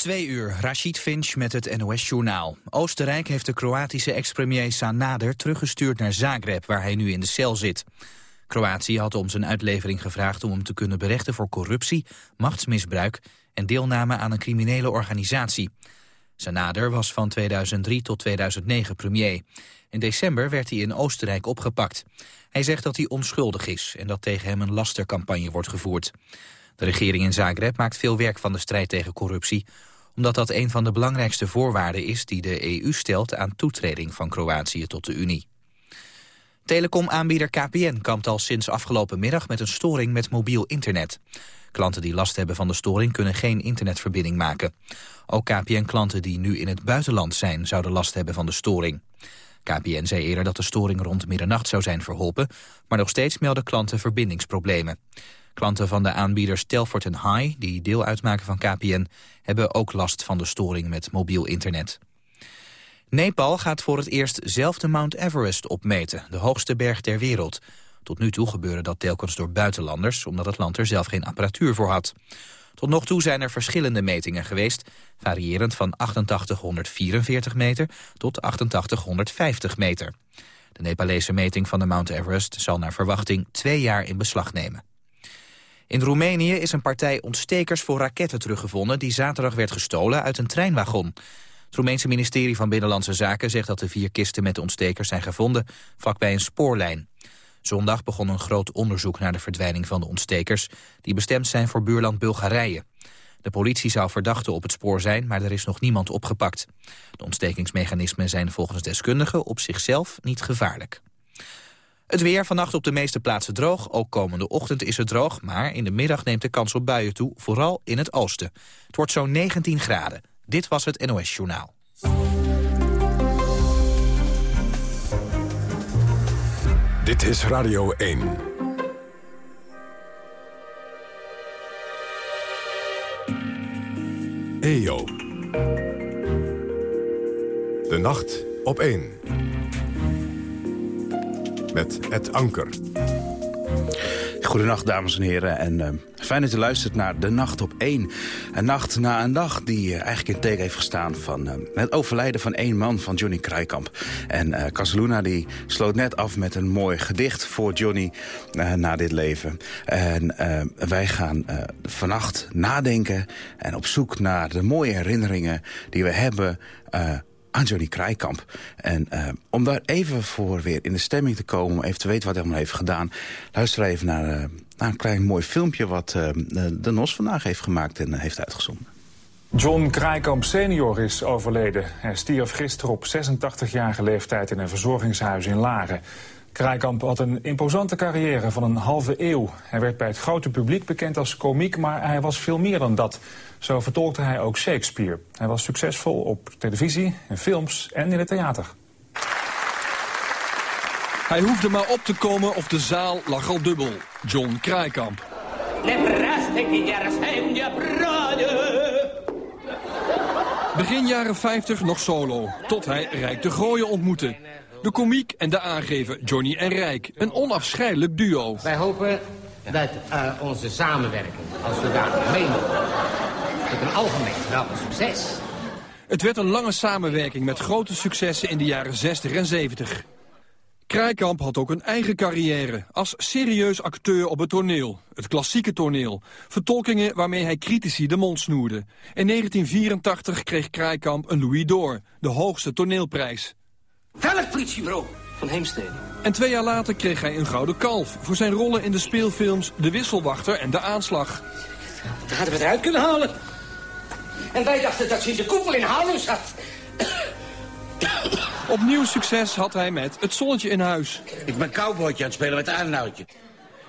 Twee uur, Rashid Finch met het NOS-journaal. Oostenrijk heeft de Kroatische ex-premier Sanader teruggestuurd naar Zagreb, waar hij nu in de cel zit. Kroatië had om zijn uitlevering gevraagd om hem te kunnen berechten voor corruptie, machtsmisbruik en deelname aan een criminele organisatie. Sanader was van 2003 tot 2009 premier. In december werd hij in Oostenrijk opgepakt. Hij zegt dat hij onschuldig is en dat tegen hem een lastercampagne wordt gevoerd. De regering in Zagreb maakt veel werk van de strijd tegen corruptie omdat dat een van de belangrijkste voorwaarden is die de EU stelt aan toetreding van Kroatië tot de Unie. Telecomaanbieder KPN kampt al sinds afgelopen middag met een storing met mobiel internet. Klanten die last hebben van de storing kunnen geen internetverbinding maken. Ook KPN-klanten die nu in het buitenland zijn zouden last hebben van de storing. KPN zei eerder dat de storing rond middernacht zou zijn verholpen, maar nog steeds melden klanten verbindingsproblemen. Klanten van de aanbieders Telfort High, die deel uitmaken van KPN, hebben ook last van de storing met mobiel internet. Nepal gaat voor het eerst zelf de Mount Everest opmeten, de hoogste berg ter wereld. Tot nu toe gebeurde dat telkens door buitenlanders, omdat het land er zelf geen apparatuur voor had. Tot nog toe zijn er verschillende metingen geweest, variërend van 8844 meter tot 8850 meter. De Nepalese meting van de Mount Everest zal naar verwachting twee jaar in beslag nemen. In Roemenië is een partij ontstekers voor raketten teruggevonden... die zaterdag werd gestolen uit een treinwagon. Het Roemeense ministerie van Binnenlandse Zaken zegt dat de vier kisten met de ontstekers zijn gevonden vlakbij een spoorlijn. Zondag begon een groot onderzoek naar de verdwijning van de ontstekers... die bestemd zijn voor buurland Bulgarije. De politie zou verdachte op het spoor zijn, maar er is nog niemand opgepakt. De ontstekingsmechanismen zijn volgens deskundigen op zichzelf niet gevaarlijk. Het weer vannacht op de meeste plaatsen droog. Ook komende ochtend is het droog, maar in de middag neemt de kans op buien toe, vooral in het oosten. Het wordt zo'n 19 graden. Dit was het NOS Journaal. Dit is Radio 1. EO. De nacht op 1 met het anker. Goedenacht, dames en heren. En uh, fijn dat u luistert naar De Nacht op 1. Een nacht na een dag die uh, eigenlijk in teken heeft gestaan... van uh, het overlijden van één man, van Johnny Krijkamp. En Casaluna die sloot net af met een mooi gedicht voor Johnny na dit leven. En wij gaan vannacht nadenken en op zoek naar de mooie herinneringen... die we hebben Johnny Krijkamp. En uh, om daar even voor weer in de stemming te komen... om even te weten wat hij allemaal heeft gedaan... luister even naar, uh, naar een klein mooi filmpje... wat uh, de NOS vandaag heeft gemaakt en heeft uitgezonden. John Krijkamp senior is overleden. Hij stierf gisteren op 86-jarige leeftijd in een verzorgingshuis in Laren. Krijkamp had een imposante carrière van een halve eeuw. Hij werd bij het grote publiek bekend als komiek, maar hij was veel meer dan dat. Zo vertolkte hij ook Shakespeare. Hij was succesvol op televisie, in films en in het theater. Hij hoefde maar op te komen of de zaal lag al dubbel. John Krijkamp. Begin jaren 50 nog solo, tot hij Rijk de Gooien ontmoette. De komiek en de aangever Johnny en Rijk. Een onafscheidelijk duo. Wij hopen dat uh, onze samenwerking als zodanig meenemen tot een algemeen geweldig succes. Het werd een lange samenwerking met grote successen in de jaren 60 en 70. Krijkamp had ook een eigen carrière als serieus acteur op het toneel. Het klassieke toneel. Vertolkingen waarmee hij critici de mond snoerde. In 1984 kreeg Krijkamp een Louis d'Or, de hoogste toneelprijs. Welk politiebureau? Van Heemstede. En twee jaar later kreeg hij een gouden kalf... voor zijn rollen in de speelfilms De Wisselwachter en De Aanslag. Dat hadden we eruit kunnen halen. En wij dachten dat ze in de koepel in Haarlem zat. Opnieuw succes had hij met Het Zonnetje in Huis. Ik ben cowboytje aan het spelen met Arnoudje.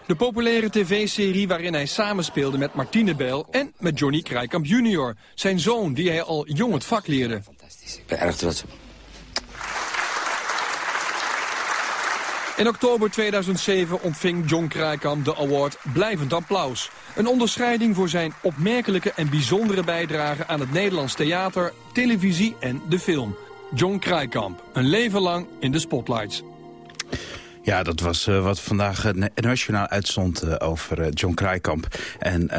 De populaire tv-serie waarin hij samenspeelde met Martine Bel en met Johnny Krijkamp jr. Zijn zoon, die hij al jong het vak leerde. Fantastisch. Ik ben erg trots op In oktober 2007 ontving John Krijkamp de award Blijvend Applaus. Een onderscheiding voor zijn opmerkelijke en bijzondere bijdrage aan het Nederlands theater, televisie en de film. John Krijkamp, een leven lang in de spotlights. Ja, dat was uh, wat vandaag uh, nationaal uitstond uh, over John Kraaikamp. En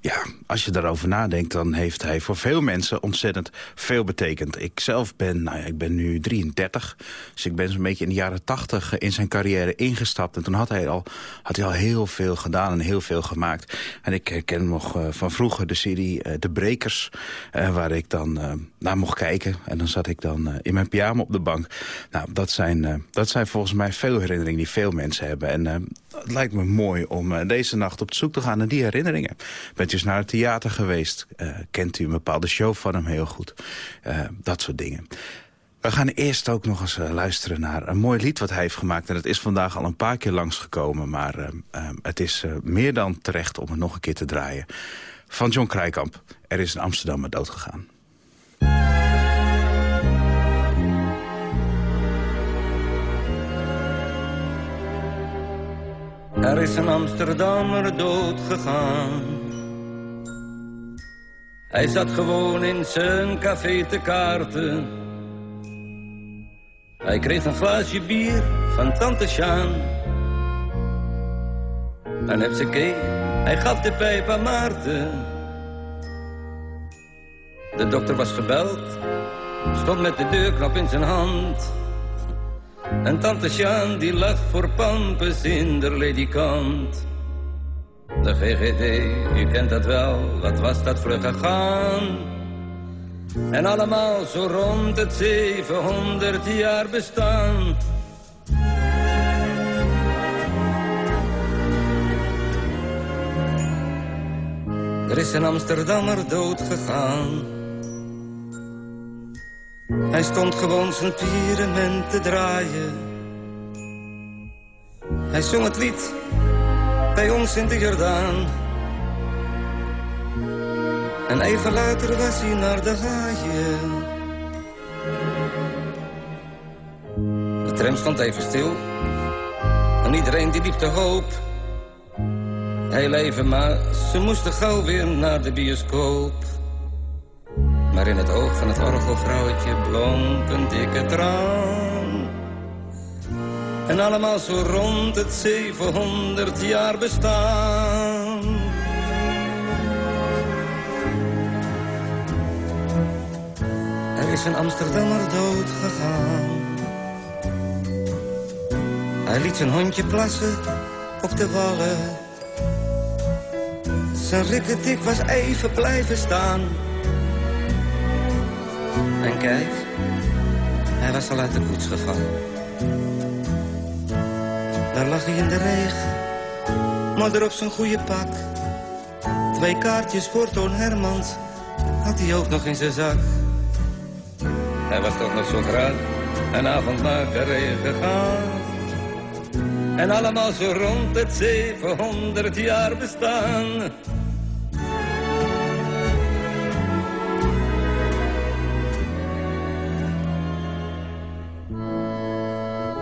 ja, als je daarover nadenkt, dan heeft hij voor veel mensen ontzettend veel betekend. Ik zelf ben, nou ja, ik ben nu 33, dus ik ben zo'n beetje in de jaren 80 in zijn carrière ingestapt. En toen had hij al, had hij al heel veel gedaan en heel veel gemaakt. En ik ken nog van vroeger de serie De Brekers, waar ik dan naar mocht kijken. En dan zat ik dan in mijn pyjama op de bank. Nou, dat zijn, dat zijn volgens mij veel herinneringen die veel mensen hebben. En uh, het lijkt me mooi om uh, deze nacht op zoek te gaan naar die herinneringen. Bent u eens naar het theater geweest? Uh, kent u een bepaalde show van hem heel goed? dat soort dingen. We gaan eerst ook nog eens luisteren naar een mooi lied wat hij heeft gemaakt. En het is vandaag al een paar keer langsgekomen. Maar het is meer dan terecht om het nog een keer te draaien. Van John Krijkamp. Er is in Amsterdam dood gegaan. Er is een Amsterdammer dood gegaan. Hij zat gewoon in zijn café te kaarten. Hij kreeg een glaasje bier van tante Sjaan. En heb ze kee, hij gaf de pijp aan Maarten. De dokter was gebeld, stond met de deurknop in zijn hand. En tante Sjaan die lag voor Pampus in de ledikant. De GGD, u kent dat wel, wat was dat vlug gegaan. En allemaal zo rond het 700 jaar bestaan. Er is een Amsterdammer dood gegaan. Hij stond gewoon zijn pyramid te draaien. Hij zong het lied bij ons in de Jordaan. En even later was hij naar de haaien. De tram stond even stil. En iedereen die liep te hoop. Heel even, maar ze moesten gauw weer naar de bioscoop. Maar in het oog van het orgelvrouwtje blonk een dikke traan. En allemaal zo rond het 700 jaar bestaan. Er is een Amsterdammer dood gegaan. Hij liet zijn hondje plassen op de wallen. Zijn rikketik was even blijven staan. En kijk, hij was al uit de koets gevallen. Daar lag hij in de regen, maar op zijn goede pak. Twee kaartjes voor Toon Hermans had hij ook nog in zijn zak. Hij was toch nog zo graag een avond naar Carré gegaan. En allemaal zo rond het 700 jaar bestaan.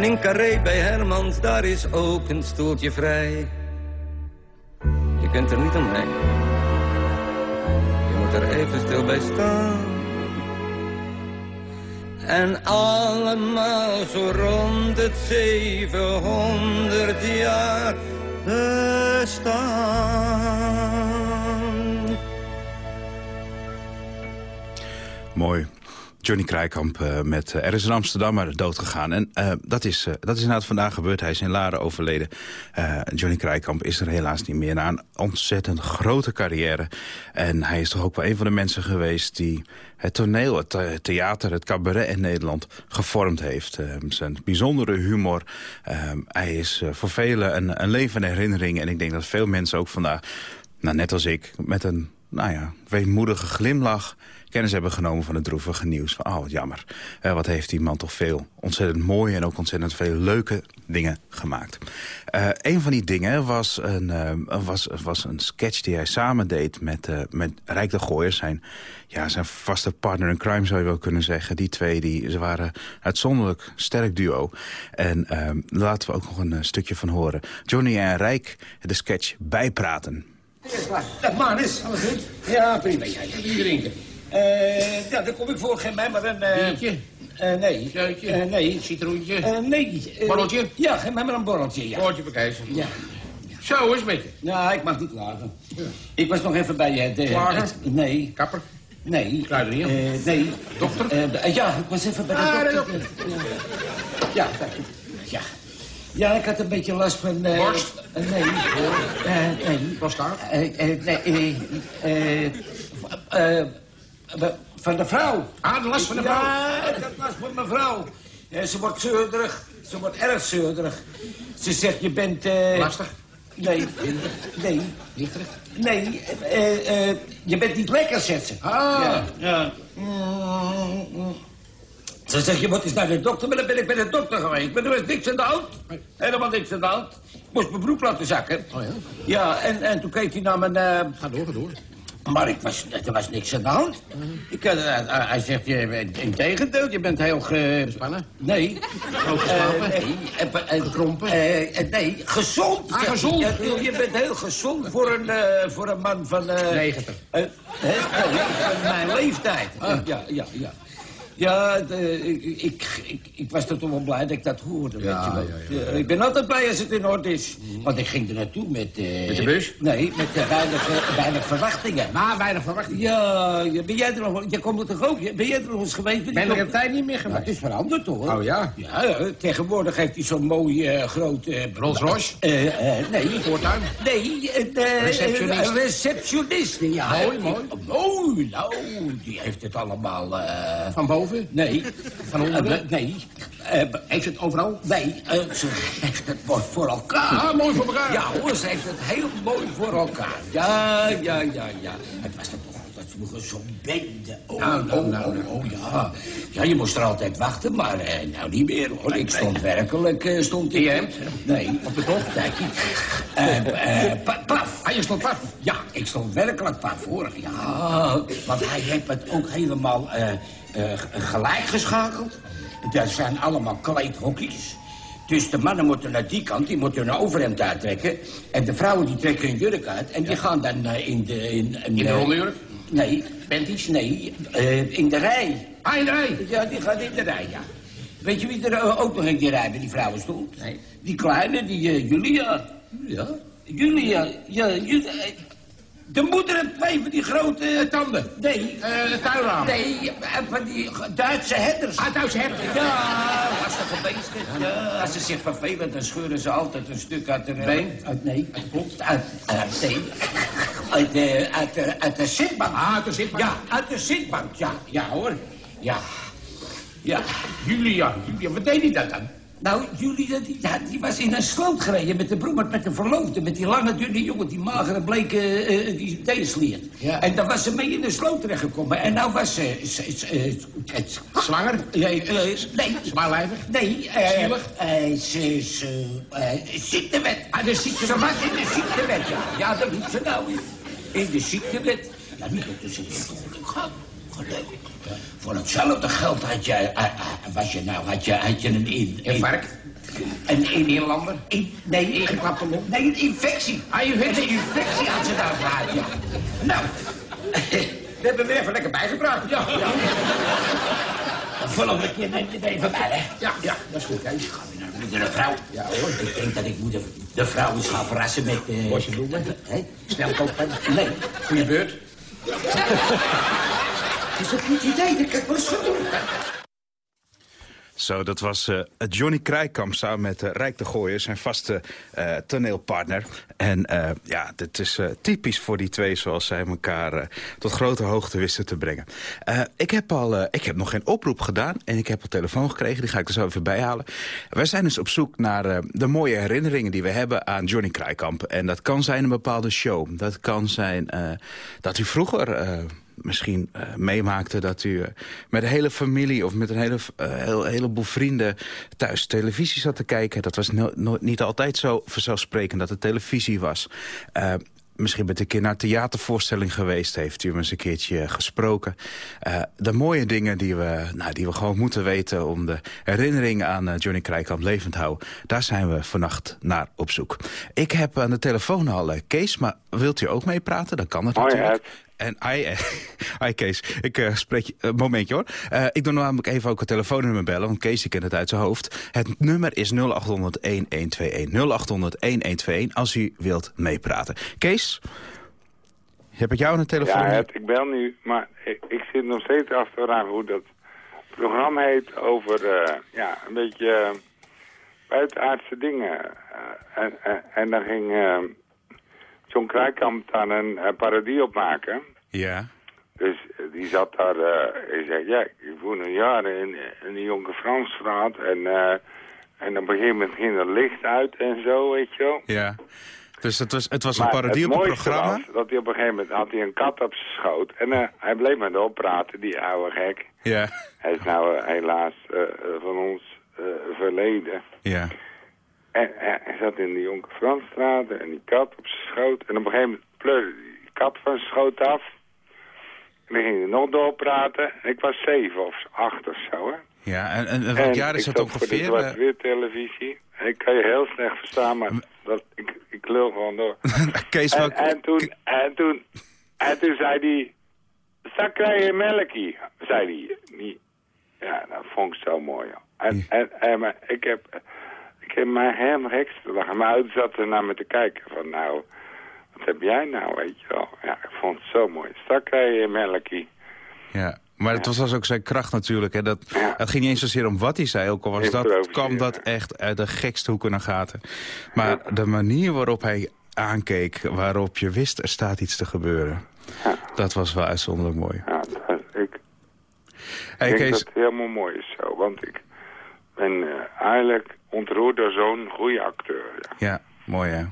En in Carré bij Hermans, daar is ook een stoeltje vrij. Je kunt er niet omheen. Je moet er even stil bij staan. En allemaal zo rond het 700 jaar bestaan. Mooi. Johnny Krijkamp uh, met Er is een Amsterdammer doodgegaan. En uh, dat, is, dat is inderdaad vandaag gebeurd. Hij is in Laren overleden. Johnny Krijkamp is er helaas niet meer. Na een ontzettend grote carrière. En hij is toch ook wel een van de mensen geweest... die het toneel, het theater, het cabaret in Nederland gevormd heeft. zijn bijzondere humor. hij is voor velen een, een levende herinnering. En ik denk dat veel mensen ook vandaag, nou, net als ik... met een nou ja, weemoedige glimlach kennis hebben genomen van het droevige nieuws. Van, oh, jammer. Uh, wat heeft die man toch veel ontzettend mooie en ook ontzettend veel leuke dingen gemaakt. Uh, een van die dingen was een, uh, was, was een sketch die hij samen deed met, met Rijk de Gooier. Zijn, ja, zijn vaste partner in crime zou je wel kunnen zeggen. Die twee die, ze waren uitzonderlijk sterk duo. En laten we ook nog een stukje van horen. Johnny en Rijk de sketch bijpraten. Dag Manus. Alles goed? Ja, prima. Ja, drinken? Uh, ja, dan kom ik voor geen mij maar een... Uh, Biertje? Uh, nee. Zuitje? Uh, nee. Citroentje? Nee. borreltje? Ja, geef mij maar een borreltje, ja. Borreltje bekijzen. Ja. Zo, is met je. Ja, ik mag niet klagen. Ja. Ik was nog even bij je... De, Klager? nee. Kapper? Nee. Kruidenier? nee. Dokter? ja, ik was even bij de ah, dokter. De dokter. Ja, dank je. Ja. Ja, ik had een beetje last van... Uh, Borst? Uh, nee. Uh, nee. Prostaat? nee. Van de vrouw. Ah, de last van de vrouw? Ja, dat last van mijn vrouw. ze wordt zeurderig. Ze wordt erg zeurderig. Ze zegt, je bent... Lastig? Nee. Nee. Lichterig? Nee. je bent niet lekker, zegt ze. Ah. Ja. ja. Mm, ze zegt, je moet eens naar de dokter, maar dan ben ik bij de dokter geweest. Maar er was niks aan de hand. Helemaal niks aan de hand. Ik moest mijn broek laten zakken. Oh ja? Ja, en, en toen keek hij naar mijn... Ga door, ga door. Maar ik was, er was niks aan de hand. Ik, uh, hij zegt, je, in tegendeel, je bent heel ge... Gespannen? Nee. Uh, nee. Gekrompen? nee, gezond. Ah, gezond. Je, je bent heel gezond voor een, voor een man van... 90. nee, van mijn leeftijd. Ah. Ja, ja, ja. Ja, de, ik, ik, ik, ik, was er toch wel blij dat ik dat hoorde, ja, weet je wel. Ja, ja, ik ben altijd blij als het in orde is. Want ik ging er naartoe met... Uh, met de bus? Nee, met uh, weinig, weinig verwachtingen. Maar weinig verwachtingen? Ja, ben jij er nog... Je komt er toch ook? Ben jij er nog eens geweest? Ben ik heb tijd niet meer gemaakt. het is veranderd, hoor. Oh, ja? Ja, tegenwoordig heeft hij zo'n mooi uh, groot... Rolls Royce? nee. Voortuin? Nee, receptionist. receptionist, ja. Mooi, mooi. Mooi, nou, die heeft het allemaal... Van boven? Nee. Van onder? nee. Uh, heeft het overal? Nee, uh, ze heeft het mooi voor elkaar. Ah, mooi voor elkaar. Ja hoor, ze heeft het heel mooi voor elkaar. Ja, ja, ja, ja. Het was toch altijd vroeger zo'n bende. Oh, nou, nou, oh, nou, oh, oh, ja. Ja, je moest er altijd wachten, maar uh, nou niet meer hoor. Ik stond werkelijk, stond. Je Nee. Op de top? Nee. pa paf. Ah, je stond paf? Ja, ik stond werkelijk paf hoor. Ja, want hij heeft het ook helemaal... Uh, gelijk geschakeld. Dat zijn allemaal kleedhokjes. Dus de mannen moeten naar die kant, die moeten hun overhemd uittrekken. En de vrouwen die trekken hun jurk uit. En die gaan dan uh, in de... In, in, in de rollenjurk? Nee. Panties? Nee, uh, in de rij. Ah, in de rij? Ja, die gaan in de rij, ja. Weet je wie er ook nog in die rij bij die vrouwen stond? Nee. Die kleine, die Julia. Ja? Julia, ja, Julia... De moeder heeft twee van die grote... Uh, tanden? Nee. Uh, tuinraam? Nee, van die Duitse herders. Ah, Duitse herders? Ja, lastige beesten. Ja, als ze zich vervelen, dan scheuren ze altijd een stuk uit de... Been? Uit, nee, uit de kont. Uit, uit, nee, uit, de, uit, de, uit de zitbank. Ah, uit de zitbank? Ja, uit de zitbank, ja. Ja, hoor. Ja. Ja. Julia, Julia, wat deed hij dat dan? Nou, Julia, die, die was in een sloot gereden met de broer, met de verloofde. Met die lange, dunne jongen, die magere, bleke, uh, die theesliert. Ja. En dan was ze mee in de sloot terechtgekomen. En nou was ze... Uh, Zwanger? Nee. nee. Zwaarlijvig? Nee. Zielig? ze is ziektewet. Ah, de ziektewet. Ze was in de ziektewet, ja. Ja, dat doet ze nou. In de ziektewet. Ja, niet dat ze geluk gehad. Voor hetzelfde geld had je, uh, uh, was je nou, had je, had je een... In, een vark? Een, een? In, nee, ingeklapte mond? Nee, een infectie. Ah, je weet Een infectie had ze daar gehad, ja. Nou, we hebben weer even lekker bijgebracht. Ja. ja. De volgende keer neem je het even bij, hè? Ja, ja, dat is goed. Hè. Gaan we naar moeder en vrouw? Ja, hoor. Ik denk dat ik moeder de vrouw eens ga verrassen met... Uh, Bosje bloemen? Hè? Snel kopen? Nee. Goeie beurt? Is een goed idee, dat ik wel doen. Zo, dat was uh, Johnny Krijkamp samen met uh, Rijk de Gooier, zijn vaste uh, toneelpartner. En ja, dit is typisch voor die twee zoals zij elkaar tot grote hoogte wisten te brengen. ik, heb al, ik heb nog geen oproep gedaan en ik heb een telefoon gekregen, die ga ik er zo even bijhalen. Wij zijn dus op zoek naar de mooie herinneringen die we hebben aan Johnny Krijkamp. En dat kan zijn een bepaalde show. Dat kan zijn dat u vroeger misschien uh, meemaakte dat u met een hele familie... of met een hele, heel, heleboel vrienden thuis televisie zat te kijken. Dat was no niet altijd zo vanzelfsprekend dat het televisie was misschien bent een keer naar een theatervoorstelling geweest. Heeft u hem eens een keertje gesproken. Uh, de mooie dingen die we, nou, die we gewoon moeten weten... om de herinnering aan Johnny Krijkamp levend te houden... daar zijn we vannacht naar op zoek. Ik heb aan de telefoon al Kees, maar wilt u ook meepraten? Dan kan het Hoi, natuurlijk. En hi, hi Kees, ik uh, spreek je, een momentje hoor. Ik doe namelijk even ook een telefoonnummer bellen, want Kees kent het uit zijn hoofd. Het nummer is 0800-1121. 0800-1121 als u wilt meepraten. Kees, heb ik jou de telefoon? Ja, het, ik bel nu, maar ik, ik, zit nog steeds af te vragen hoe dat programma heet over ja, een beetje buitenaardse dingen. en, en, en dan ging John Krijkamp daar een uh, parodie op maken. Ja. Dus uh, die zat daar, hij zei, ja, ik woon een jaar in, in de Jonge Fransstraat en, en op een gegeven moment ging er licht uit en zo, weet je wel. Ja. Dus het was, het was een parodie op een programma? Was dat hij op een gegeven moment had hij een kat op zijn schoot. En hij bleef met op praten, die oude gek. Ja. Hij is nou helaas van ons verleden. Ja. En, hij zat in de Jonker Fransstraat en die kat op zijn schoot. En op een gegeven moment pleurde die kat van zijn schoot af. En dan ging hij nog doorpraten. En ik was zeven of acht of zo, hè. Ja, en, en, welk jaar is dat ongeveer? Ik televisie. En ik kan je heel slecht verstaan, maar dat, ik, ik lul gewoon door. Kees, en, en, toen, en, toen, en toen zei hij... Zak krijg je melkie, zei hij. Ja, dat vond ik zo mooi. En, en, en, maar ik heb ik heb mij helemaal gek te lachen. Mijn ouders zaten naar me te kijken van nou, wat heb jij nou, weet je wel. Ja, ik vond het zo mooi. Krijg je melkie. Ja, maar het was ook zijn kracht natuurlijk. Hè? Dat, Het ging niet eens zozeer om wat hij zei, ook al was dat, kwam dat echt uit de gekste hoeken en gaten. Maar de manier waarop hij aankeek, waarop je wist er staat iets te gebeuren. Dat was wel uitzonderlijk mooi. Ja, dat, ik, hey, ik denk dat het helemaal mooi is zo. Want ik uh, eigenlijk ontroerd door zo'n goede acteur. Ja, ja mooi hè.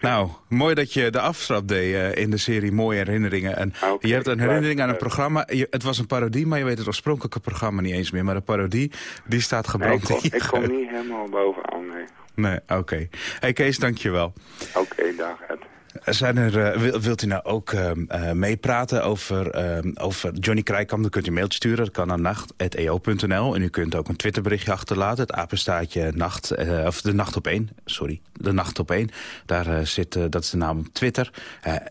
Nou, mooi dat je de aftrap deed uh, in de serie Mooie Herinneringen. En okay, je hebt een herinnering aan een programma. Je, het was een parodie, maar je weet het oorspronkelijke programma niet eens meer. Maar de parodie, die staat gebrand nee, ik, kom, ik kom niet helemaal bovenaan, nee. Nee, oké. Okay. Hey Kees, dankjewel. Oké, okay, dag Ed. Zijn er, uh, wilt u nou ook uh, uh, meepraten over, over Johnny Krijkamp? Dan kunt u een mailtje sturen. Dat kan naar nacht.eo.nl. En u kunt ook een Twitterberichtje achterlaten. Het apenstaatje nacht, of de nacht op één. Sorry, de nacht op één. Daar zit, dat is de naam op Twitter.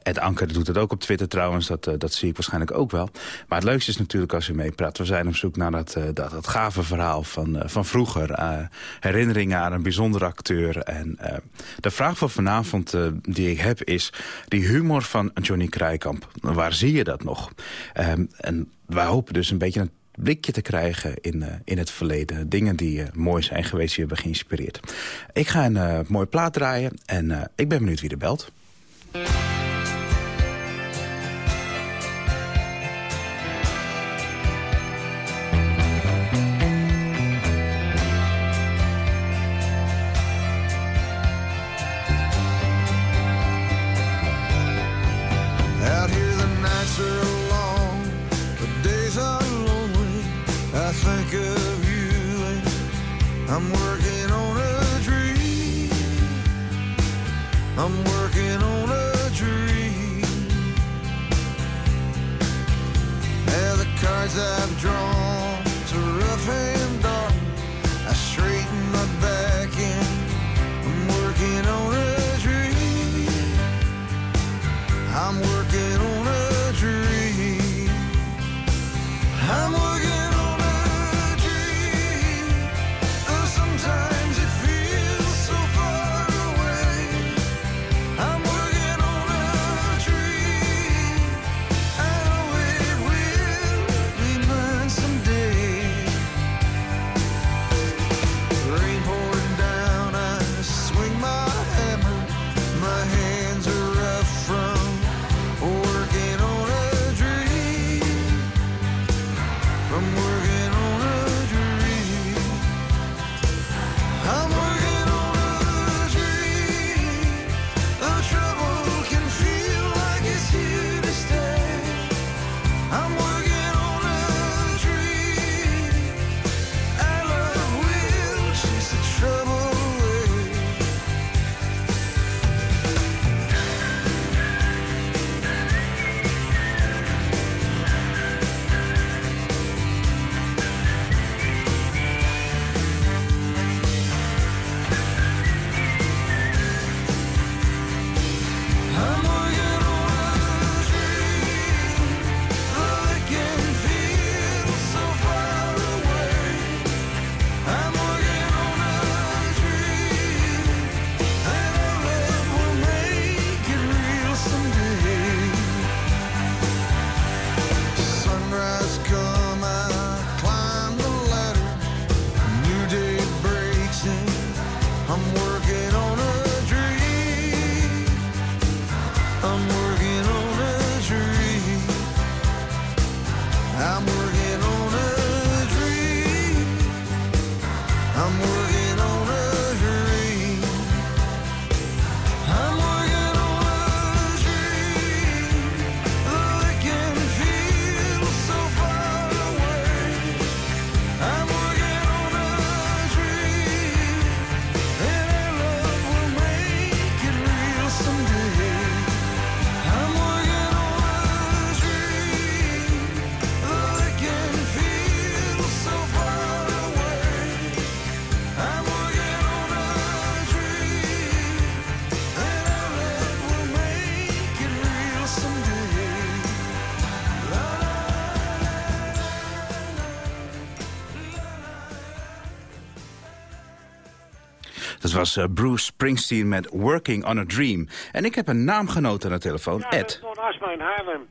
het Anker doet het ook op Twitter trouwens. Dat, dat zie ik waarschijnlijk ook wel. Maar het leukste is natuurlijk als u meepraat. We zijn op zoek naar dat, dat, dat gave verhaal van, van vroeger. herinneringen aan een bijzondere acteur. En de vraag van vanavond die ik heb is die humor van Johnny Krijkamp. Waar zie je dat nog? Um, en wij hopen dus een beetje een blikje te krijgen in, uh, in het verleden. Dingen die uh, mooi zijn geweest, die hebben geïnspireerd. Ik ga een mooi plaat draaien en ik ben benieuwd wie er belt. Was eh, Bruce Springsteen met Working on a Dream. En ik heb een naamgenoot aan de telefoon, Ja, Ed. Asma in Haarlem.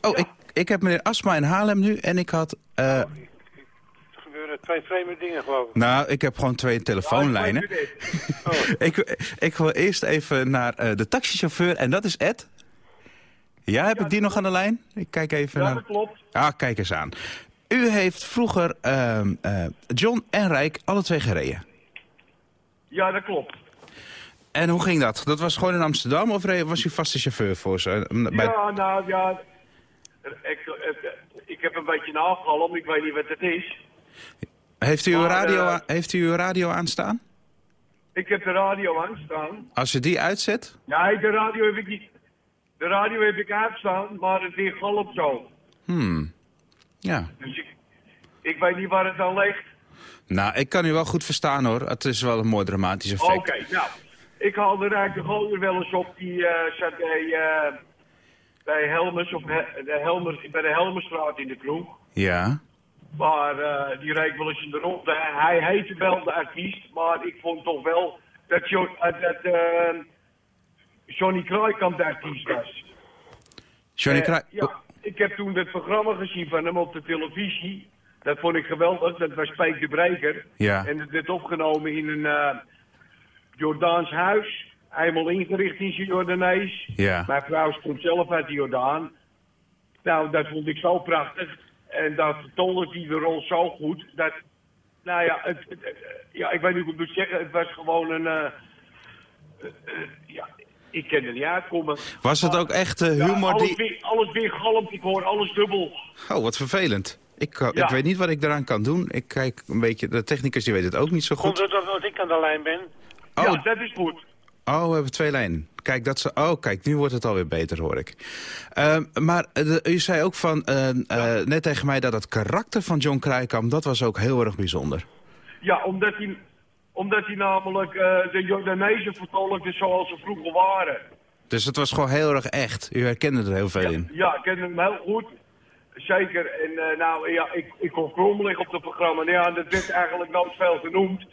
Oh, ik, ik heb meneer Asma in Haarlem nu en ik had... eh, Er gebeuren twee vreemde dingen, geloof ik. nou, ik heb gewoon twee telefoonlijnen. ik, ik wil eerst even naar eh, de taxichauffeur en dat is Ed. Ja, heb ik die nog aan de lijn? Ik kijk even Ja, naar... dat klopt. Ah, kijk eens aan. U heeft vroeger ehm, eh, John en Rijk alle twee gereden. Ja, dat klopt. En hoe ging dat? Dat was gewoon in Amsterdam of was u vaste chauffeur voor ze? Bij- Ja, nou ja. Ik, ik, heb een beetje nagalm, ik weet niet wat het is. Heeft, u uw radio, eh, heeft u uw radio aanstaan? Ik heb de radio aanstaan. Als u die uitzet? Nee, de radio heb ik niet. De radio heb ik uitstaan, maar het weer galmt zo. Hmm. Ja. Dus ik, ik weet niet waar het aan ligt. Nou, ik kan u wel goed verstaan hoor. Het is wel een mooi dramatisch effect. Oké, nou. Ik haal de Rijk de Gooier wel eens op. Die eh, zat bij, eh, bij Helmers, of He- de Helmers, bij de Helmerstraat in de kroeg. Ja. Maar eh, die reed wel eens in de ronde. Hij heette wel de artiest, maar ik vond toch wel dat, jo dat eh, Johnny Kruikamp de artiest was. Johnny Krij... ja, ik heb toen het programma gezien van hem op de televisie. Dat vond ik geweldig. Dat was de Breker. Ja. En het werd opgenomen in een eh, Jordaans huis. Helemaal ingericht in zijn Jordanees. Ja. Mijn vrouw komt zelf uit de Jordaan. Nou, dat vond ik zo prachtig. En daar vertolde hij de rol zo goed. Dat, nou ja, het, het- ja, ik weet niet hoe ik het moet zeggen. Het was gewoon een... eh, eh, ja, ik kan er niet uitkomen. Was het ook echt eh, Ja, humor alles, die... weer, alles weer galmt, ik hoor alles dubbel. Oh, wat vervelend. Ik, Ja. ik weet niet wat ik eraan kan doen. Ik kijk een beetje... De technicus die weet het ook niet zo Komt goed. het omdat ik aan de lijn ben? Oh, Ja, dat is goed. oh, we hebben twee lijnen. Kijk, dat ze... Oh, kijk, nu wordt het alweer beter, hoor ik. Ehm, maar eh, de- u zei ook van, eh, eh, net tegen mij dat het karakter van John Krijkamp... dat was ook heel erg bijzonder. Ja, omdat hij, omdat hij namelijk eh, de Jordanezen vertolkte zoals ze vroeger waren. Dus het was gewoon heel erg echt. U herkende er heel veel in. Ja, ik ken hem heel goed. Zeker. En eh, nou, ja, ik, ik kon krom liggen op het programma. Nou ja, dat werd eigenlijk nooit veel genoemd.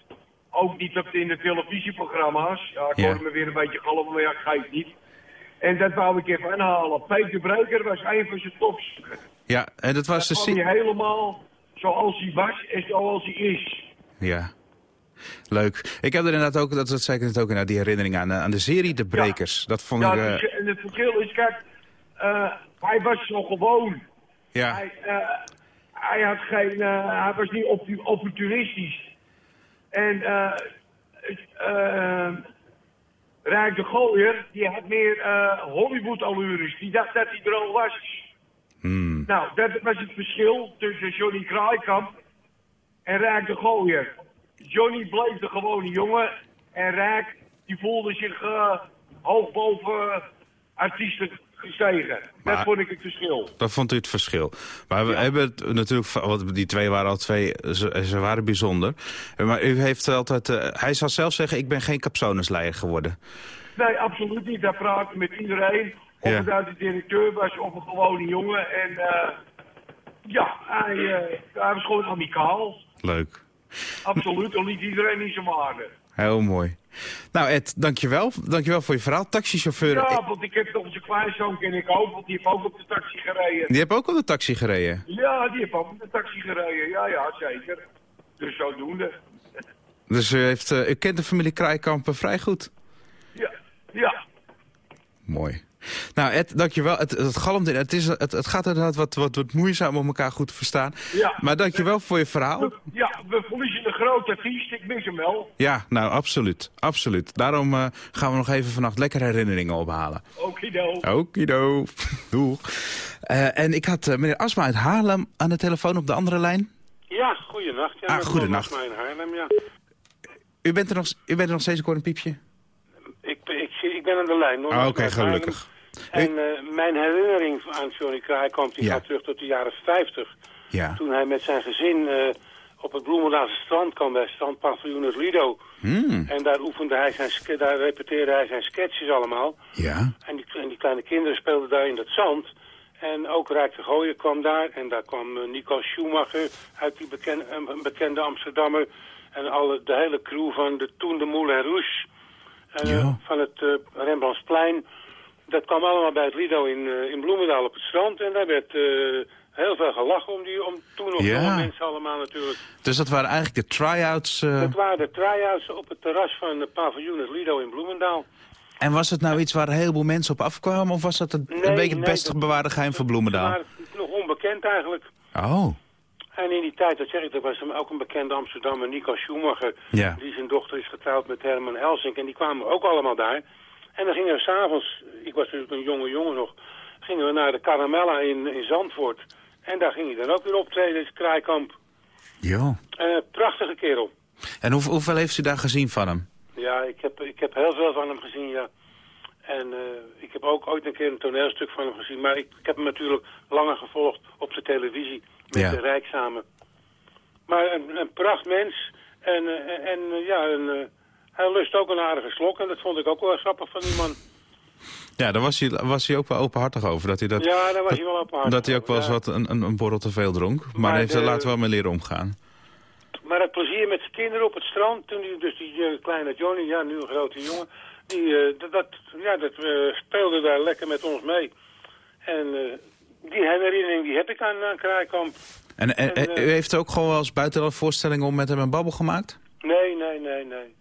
Ook niet op de, in de televisieprogramma's. Ja, ik Ja. hoorde me weer een beetje galmen, maar ja, ik geef niet. En dat wou ik even aanhalen. Peter Breker was een van zijn tops. Ja, en dat was de... hij helemaal zoals hij was en zoals hij is. Ja. Leuk. Ik heb er inderdaad ook, dat, dat zei ik net ook, inderdaad, die herinnering aan, eh, aan de serie De Brekers. Dat vond Ja, ik... eh, dus, en het verschil is, kijk, eh, hij was zo gewoon. Ja. Hij, eh, hij had geen, eh, hij was niet opportunistisch. En eh eh Rijk de Gooier, die had meer Hollywood-allures. Die dacht dat hij er al was. Hmm. Nou, dat was het verschil tussen Johnny Kraaikamp en Rijk de Gooier. Johnny bleef de gewone jongen en Rijk die voelde zich hoog boven artiesten gestegen. Maar- Dat vond ik het verschil. Dat vond u het verschil. Maar we hebben het natuurlijk, want die twee waren al twee, ze, ze waren bijzonder. Maar u heeft altijd, eh, hij zal zelf zeggen, ik ben geen capsonesleier geworden. Nee, absoluut niet. Hij praatte met iedereen. Of Ja. het uit de directeur was of een gewone jongen. En eh, ja, hij, hij was gewoon amicaal. Leuk. Absoluut. Dan liet iedereen in zijn waarde. Heel mooi. Nou Ed, dankjewel. Dankjewel voor je verhaal. Taxichauffeur, Ja, want ik heb toch zijn kleinzoon ken ik ook, want die heeft ook op de taxi gereden. die heb ook op de taxi gereden. Ja, die heeft ook op de taxi gereden. Ja, ja, zeker. Dus zodoende. Dus u, heeft, eh, u kent de familie Kraaikampen vrij goed. Ja, ja. Mooi. Nou Ed, dankjewel. Het, het galmt in. Het, is, het, het gaat inderdaad wat, wat, wat moeizaam om elkaar goed te verstaan. Ja. Maar dankjewel voor je verhaal. Ja, we verliezen een grote artiest. Ik mis hem wel. Ja, nou absoluut. Absoluut. Daarom eh, gaan we nog even vannacht lekker herinneringen ophalen. Okido. Okido. Doeg. Eh, en ik had eh, meneer Asma uit Haarlem aan de telefoon op de andere lijn. Ja, goedenacht. Ja, Ah, goedenacht. Thomas in Haarlem, ja. U bent er nog, u bent er nog steeds, ik hoor een piepje. Ik, ik, ik ben aan de lijn. hoor. Ah, Oké, Haarlem. gelukkig. En eh, mijn herinnering aan Johnny Kraaikamp die Ja. gaat terug tot de jaren 50. Ja. Toen hij met zijn gezin eh, op het Bloemendaalse strand kwam bij strandpaviljoen het Lido. Hmm. En daar oefende hij zijn, daar repeteerde hij zijn sketches allemaal. Ja. En die, en die kleine kinderen speelden daar in dat zand. En ook Rijk de Gooier kwam daar. En daar kwam eh, Nico Schumacher uit die bekende, een bekende Amsterdammer. En alle, de hele crew van de Toen de Moulin Rouge. Uh, Van het uh, Rembrandtsplein. Dat kwam allemaal bij het Lido in, in Bloemendaal op het strand. En daar werd heel veel gelachen om, die, om toen nog ja. mensen allemaal natuurlijk. Dus dat waren eigenlijk de try-outs? Dat waren de try-outs op het terras van de paviljoen het Lido in Bloemendaal. En was het nou iets waar een heleboel mensen op afkwamen? Of was dat een, een beetje het beste bewaarde geheim van Bloemendaal? Het nog onbekend eigenlijk. Oh. En in die tijd, dat zeg ik, er was ook een bekende Amsterdammer, Nico Schumacher. Ja. Die zijn dochter is getrouwd met Herman Helsink. En die kwamen ook allemaal daar. En dan gingen we s'avonds, ik was natuurlijk een jonge jongen nog, gingen we naar de Caramella in, in Zandvoort. En daar ging hij dan ook weer optreden, in kraaikamp. Jo. Uh, prachtige kerel. En hoe, hoeveel heeft u daar gezien van hem? Ja, ik heb, ik heb heel veel van hem gezien, ja. En uh, ik heb ook ooit een keer een toneelstuk van hem gezien. Maar ik, ik heb hem natuurlijk langer gevolgd op de televisie. Met Ja. de Rijk samen. Maar een, een prachtmens. En, uh, en uh, ja, een, hij lust ook een aardige slok. En dat vond ik ook wel grappig van die man. Ja, daar was hij, was hij ook wel openhartig over. Dat hij dat, ja, daar was hij wel openhartig Dat hij ook wel eens ja. wat een, een, een borrel te veel dronk. Maar, Maar hij heeft de- er later wel mee leren omgaan. Maar het plezier met zijn kinderen op het strand, toen die, dus die eh, kleine Johnny, ja, nu een grote jongen, die, eh, dat, dat, ja, dat eh, speelde daar lekker met ons mee. En die herinnering die heb ik aan, aan Kraaikamp. En, en, En, u heeft ook gewoon wel eens buitenland voorstellingen om met hem een babbel gemaakt? Nee, nee, nee, nee.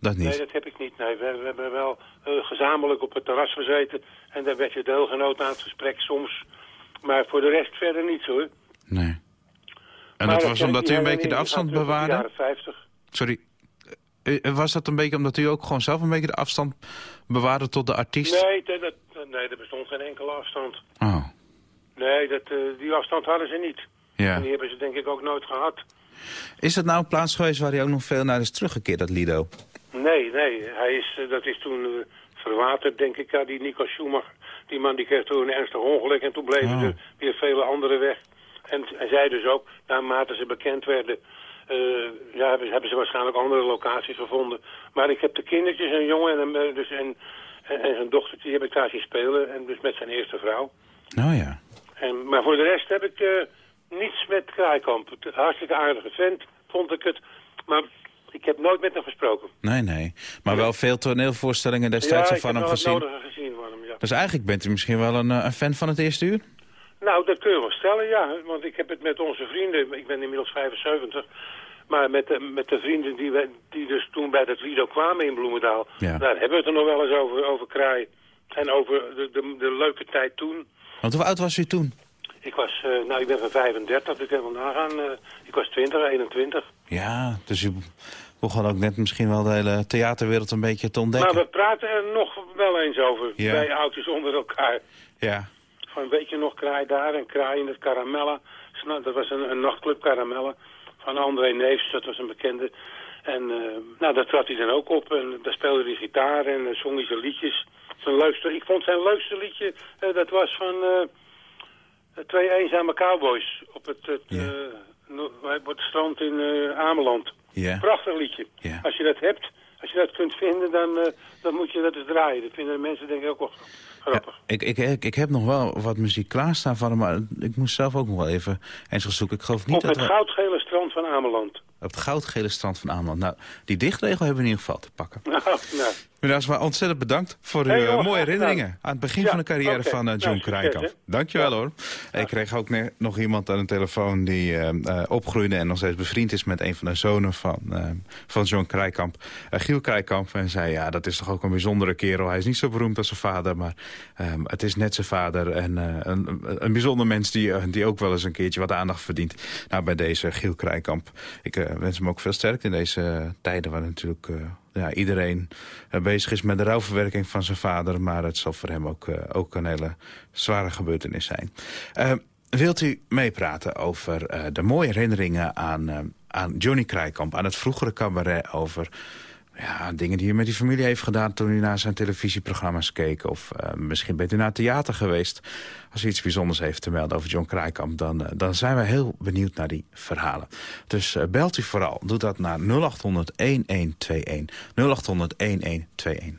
Dat niet? Nee, dat heb ik niet. Nee, we, we hebben wel eh, gezamenlijk op het terras gezeten. En daar werd je deelgenoot aan het gesprek soms. Maar voor de rest verder niet hoor. Nee. En Maar dat dat was omdat u een beetje de afstand bewaarde? jaren 50. Sorry. Eh, eh, Was dat een beetje omdat u ook gewoon zelf een beetje de afstand bewaarde tot de artiest? Nee, dat, dat, nee, er bestond geen enkele afstand. Oh, Nee, dat, die afstand hadden ze niet. ja. En die hebben ze denk ik ook nooit gehad. Is het nou een plaats geweest waar hij ook nog veel naar is teruggekeerd, dat Lido? Nee, nee. Hij is, eh, dat is toen eh, verwaterd, denk ik. Ja, die Nico Schumacher. Die man die kreeg toen een ernstig ongeluk. En toen bleven Oh. er weer vele anderen weg. En, en zij dus ook, naarmate ze bekend werden... eh, ja, hebben, hebben ze waarschijnlijk andere locaties gevonden. Maar ik heb de kindertjes, een jongen en, een, dus en, en, en zijn dochtertje, die heb ik daar zien spelen. En dus met zijn eerste vrouw. Nou ja. En, maar voor de rest heb ik eh, niets met Kraaikamp. Hartstikke aardige vent, vond ik het. Maar ik heb nooit met hem gesproken. Nee, nee. Maar wel veel toneelvoorstellingen destijds ja, van ik hem heb gezien. het nodige gezien van hem, ja. Dus eigenlijk bent u misschien wel een, eh, een fan van het eerste uur? Nou, dat kun je wel stellen, ja. Want ik heb het met onze vrienden, ik ben inmiddels 75... maar met de, met de vrienden die, wij, die dus toen bij dat Lido kwamen in Bloemendaal... Ja. daar hebben we het er nog wel eens over, over kraai. En over de, de, de leuke tijd toen. Want hoe oud was u toen? Ik was, eh, nou, ik ben van 35, dus ik heb wel nagaan. eh, ik was 20, 21. Ja, dus u begon ook net misschien wel de hele theaterwereld een beetje te ontdekken. Maar we praten er nog wel eens over, Ja. wij oudjes onder elkaar. Ja. Van weet je nog, kraai daar en kraai in het Caramella. Sna- Dat was een, een nachtclub Caramella van André Neefs, dat was een bekende. En eh, nou, daar trad hij dan ook op en daar speelde hij gitaar en uh, zong hij zijn liedjes. Zijn leukste, ik vond zijn leukste liedje, eh, dat was van eh, Twee Eenzame Cowboys op het, het, Ja. Op het strand in eh, Ameland. Ja. Prachtig liedje. Als je dat hebt, als je dat kunt vinden, dan, eh, dan moet je dat eens draaien. Dat vinden de mensen denk ik ook wel grappig. Ik, ik, ik, ik heb nog wel wat muziek klaarstaan van hem, maar ik moest zelf ook nog wel even eens gaan zoeken. Ik geloof niet Op dat het we... goudgele strand van Ameland. Op het goudgele strand van Ameland. Nou, die dichtregel hebben we in ieder geval te pakken. Nou, nou. Meneer Asma, ontzettend bedankt voor uw Hey, eh, mooie gedaan. herinneringen aan het begin Ja, van de carrière van eh, Nou, John succes, Krijkamp. Dankjewel hoor. Ik kreeg ook nog iemand aan de telefoon die eh, opgroeide en nog steeds bevriend is met een van de zonen van, van John Krijkamp, Giel Krijkamp. En zei, ja, dat is toch ook een bijzondere kerel. Hij is niet zo beroemd als zijn vader, maar ehm, het is net zijn vader. En eh, een, een bijzonder mens die, eh, die ook wel eens een keertje wat aandacht verdient. Nou, bij deze Giel Krijkamp. Ik eh, wens hem ook veel sterkte in deze tijden waar natuurlijk... ja, iedereen bezig is met de rouwverwerking van zijn vader. Maar het zal voor hem ook, ook een hele zware gebeurtenis zijn. Eh, wilt u meepraten over de mooie herinneringen aan, aan Johnny Krijkamp... aan het vroegere cabaret over ja, dingen die u met die familie heeft gedaan... toen u naar zijn televisieprogramma's keek. Of eh, misschien bent u naar theater geweest. Als u iets bijzonders heeft te melden over John Krijkamp... dan, eh, dan zijn we heel benieuwd naar die verhalen. Dus eh, belt u vooral. Doe dat naar 0800-1121. 0800-1121.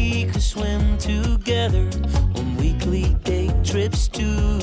together on weekly day trips to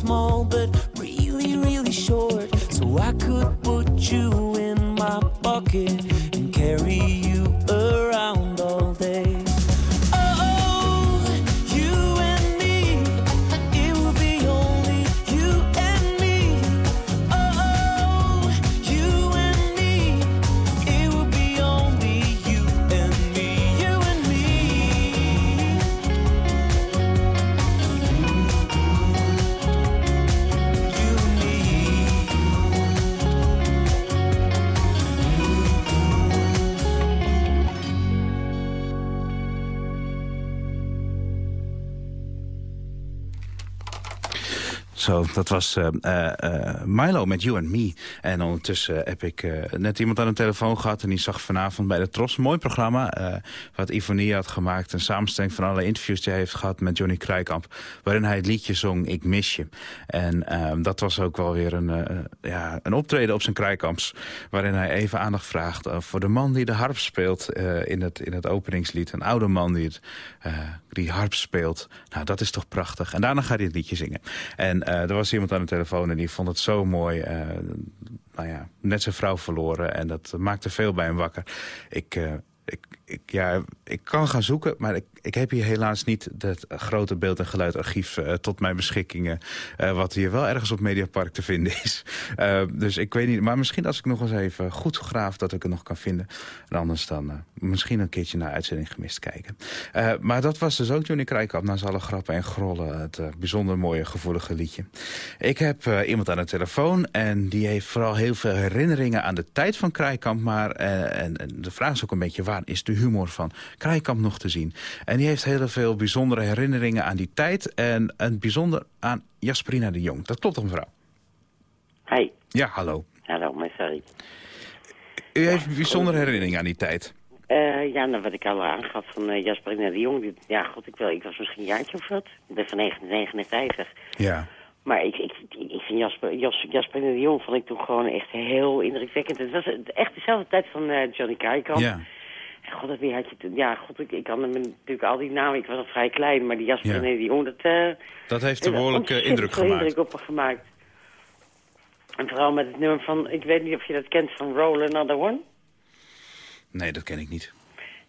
small, dat was eh, Milo met You and Me. En ondertussen heb ik net iemand aan de telefoon gehad... en die zag vanavond bij de Tros mooi programma... wat Ivonie had gemaakt. Een samenstelling van alle interviews die hij heeft gehad met Johnny Krijkamp... waarin hij het liedje zong Ik mis je. En ehm, dat was ook wel weer een, ja, een optreden op zijn Krijkamps... waarin hij even aandacht vraagt voor de man die de harp speelt... in, het, in het openingslied. Een oude man die, het, die harp speelt. Nou, dat is toch prachtig. En daarna gaat hij het liedje zingen. En eh, er was iemand aan de telefoon en die vond het zo mooi. eh, nou ja, net zijn vrouw verloren. En dat maakte veel bij hem wakker. Ik, eh, ik, ik, ja, ik kan gaan zoeken, maar ik, ik heb hier helaas niet het grote beeld- en geluidarchief eh, tot mijn beschikking. eh, wat hier wel ergens op Mediapark te vinden is. Eh, dus ik weet niet, maar misschien als ik nog eens even goed graaf dat ik het nog kan vinden. En anders dan eh, misschien een keertje naar uitzending gemist kijken. Eh, maar dat was dus ook Johnny Krijkamp, na alle grappen en grollen. Het eh, bijzonder mooie, gevoelige liedje. Ik heb eh, iemand aan de telefoon en die heeft vooral heel veel herinneringen aan de tijd van Krijkamp. Maar eh, en, en de vraag is ook een beetje, waar is de humor van Krijkamp nog te zien? En die heeft heel veel bijzondere herinneringen aan die tijd en een bijzonder aan Jasperina de Jong. Dat klopt toch mevrouw? Hi. Ja, hallo. Hallo, maar sorry. U heeft bijzondere herinneringen aan die tijd. Eh, ja, nou, wat ik al aangaf van uh, Jasperina de Jong. Die, ja, god, ik, wel, ik was misschien een jaartje of wat. Ik ben van 1959. Ja. Maar ik, ik, ik vind Jasper, Jas, de Jong vond ik toen gewoon echt heel indrukwekkend. Het was echt dezelfde tijd van uh, Johnny Krijkamp. Ja. God, wie had je toen? Ja, god, ik, ik kan hem natuurlijk al die namen. Ik was al vrij klein, maar die Jasperina Ja. de Jong, dat... eh, Dat heeft een behoorlijke ontzettend indruk gemaakt. indruk op me gemaakt. En vooral met het nummer van, ik weet niet of je dat kent, van Roll Another One. Nee, dat ken ik niet.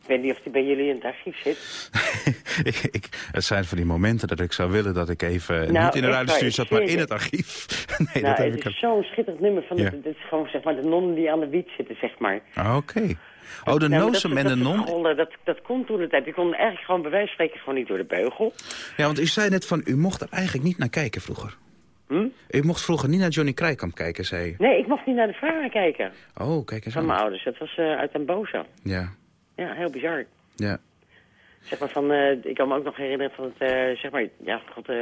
Ik weet niet of die bij jullie in het archief zit. ik, ik, het zijn van die momenten dat ik zou willen dat ik even Nou, niet in de ik zat, maar in het. archief. nee, nou, dat heb het ik... is zo'n schitterend nummer. Van Ja. het, het is gewoon zeg maar de nonnen die aan de wiet zitten, zeg maar. Ah, Oké. Oh, de Nou, dat- en de non. gescholden, Dat, dat kon toen de tijd. Ik kon eigenlijk gewoon bij wijze van spreken gewoon niet door de beugel. Ja, want u zei net van, u mocht er eigenlijk niet naar kijken vroeger. Hm? U mocht vroeger niet naar Johnny Krijkamp kijken, zei u. Nee, ik mocht niet naar de varen kijken Oh, kijk eens van aan. mijn ouders. Dat was eh, uit Den Boze. Ja, Ja, heel bizar. ja. Zeg maar van, eh, ik kan me ook nog herinneren van het, eh, zeg maar, ja, god, eh,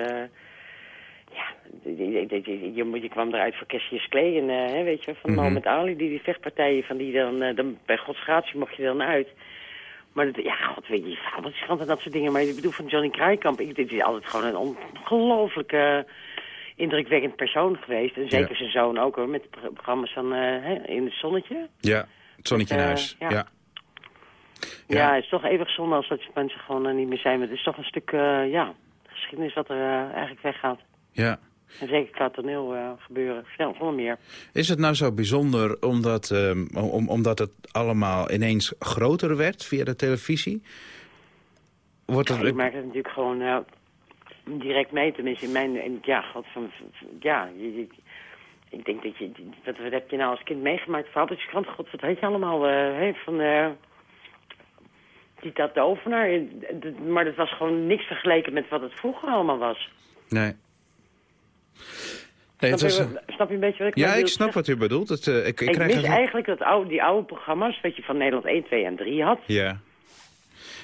ja, je, je, je, kwam eruit voor Cassius Clay en, eh, weet je, van Mhm. Mohammed Ali, die, die vechtpartijen van die dan, eh, dan bij Gods gratie mocht je dan uit. Maar dat, ja, god, weet je, fabeltjeskrant en dat soort dingen. Maar ik bedoel, van Johnny Krijkamp, ik, dit is altijd gewoon een ongelooflijk eh, indrukwekkend persoon geweest. En zeker Ja. zijn zoon ook hoor, met de pro- programma's van In het Zonnetje. Ja, het zonnetje in huis. ja. ja. Ja, het is toch eeuwig zonde als dat mensen gewoon niet meer zijn. Maar het is toch een stuk, ja, geschiedenis wat er eigenlijk weggaat. Ja. En zeker qua toneel eh, gebeuren. Ja, gewoon meer. Is het nou zo bijzonder omdat, ehm, om, omdat het allemaal ineens groter werd via de televisie? Wordt Ja, het... ik maak het natuurlijk gewoon eh, direct mee. Tenminste, in mijn... In, ja, god, van, ja, je- ik denk dat je... Wat, wat heb je nou als kind meegemaakt? Fabeltjeskrant, god, wat heet je allemaal? hè, van... die dat de overnaar. Maar dat was gewoon niks vergeleken met wat het vroeger allemaal was. Nee. Nee, het snap, was, je, snap je een beetje wat ik ja, ik snap wat u bedoelt. Het, eh, ik, ik, Ik, krijg mis het- eigenlijk dat oude, die oude programma's, wat je van Nederland 1, 2 en 3 had. Ja.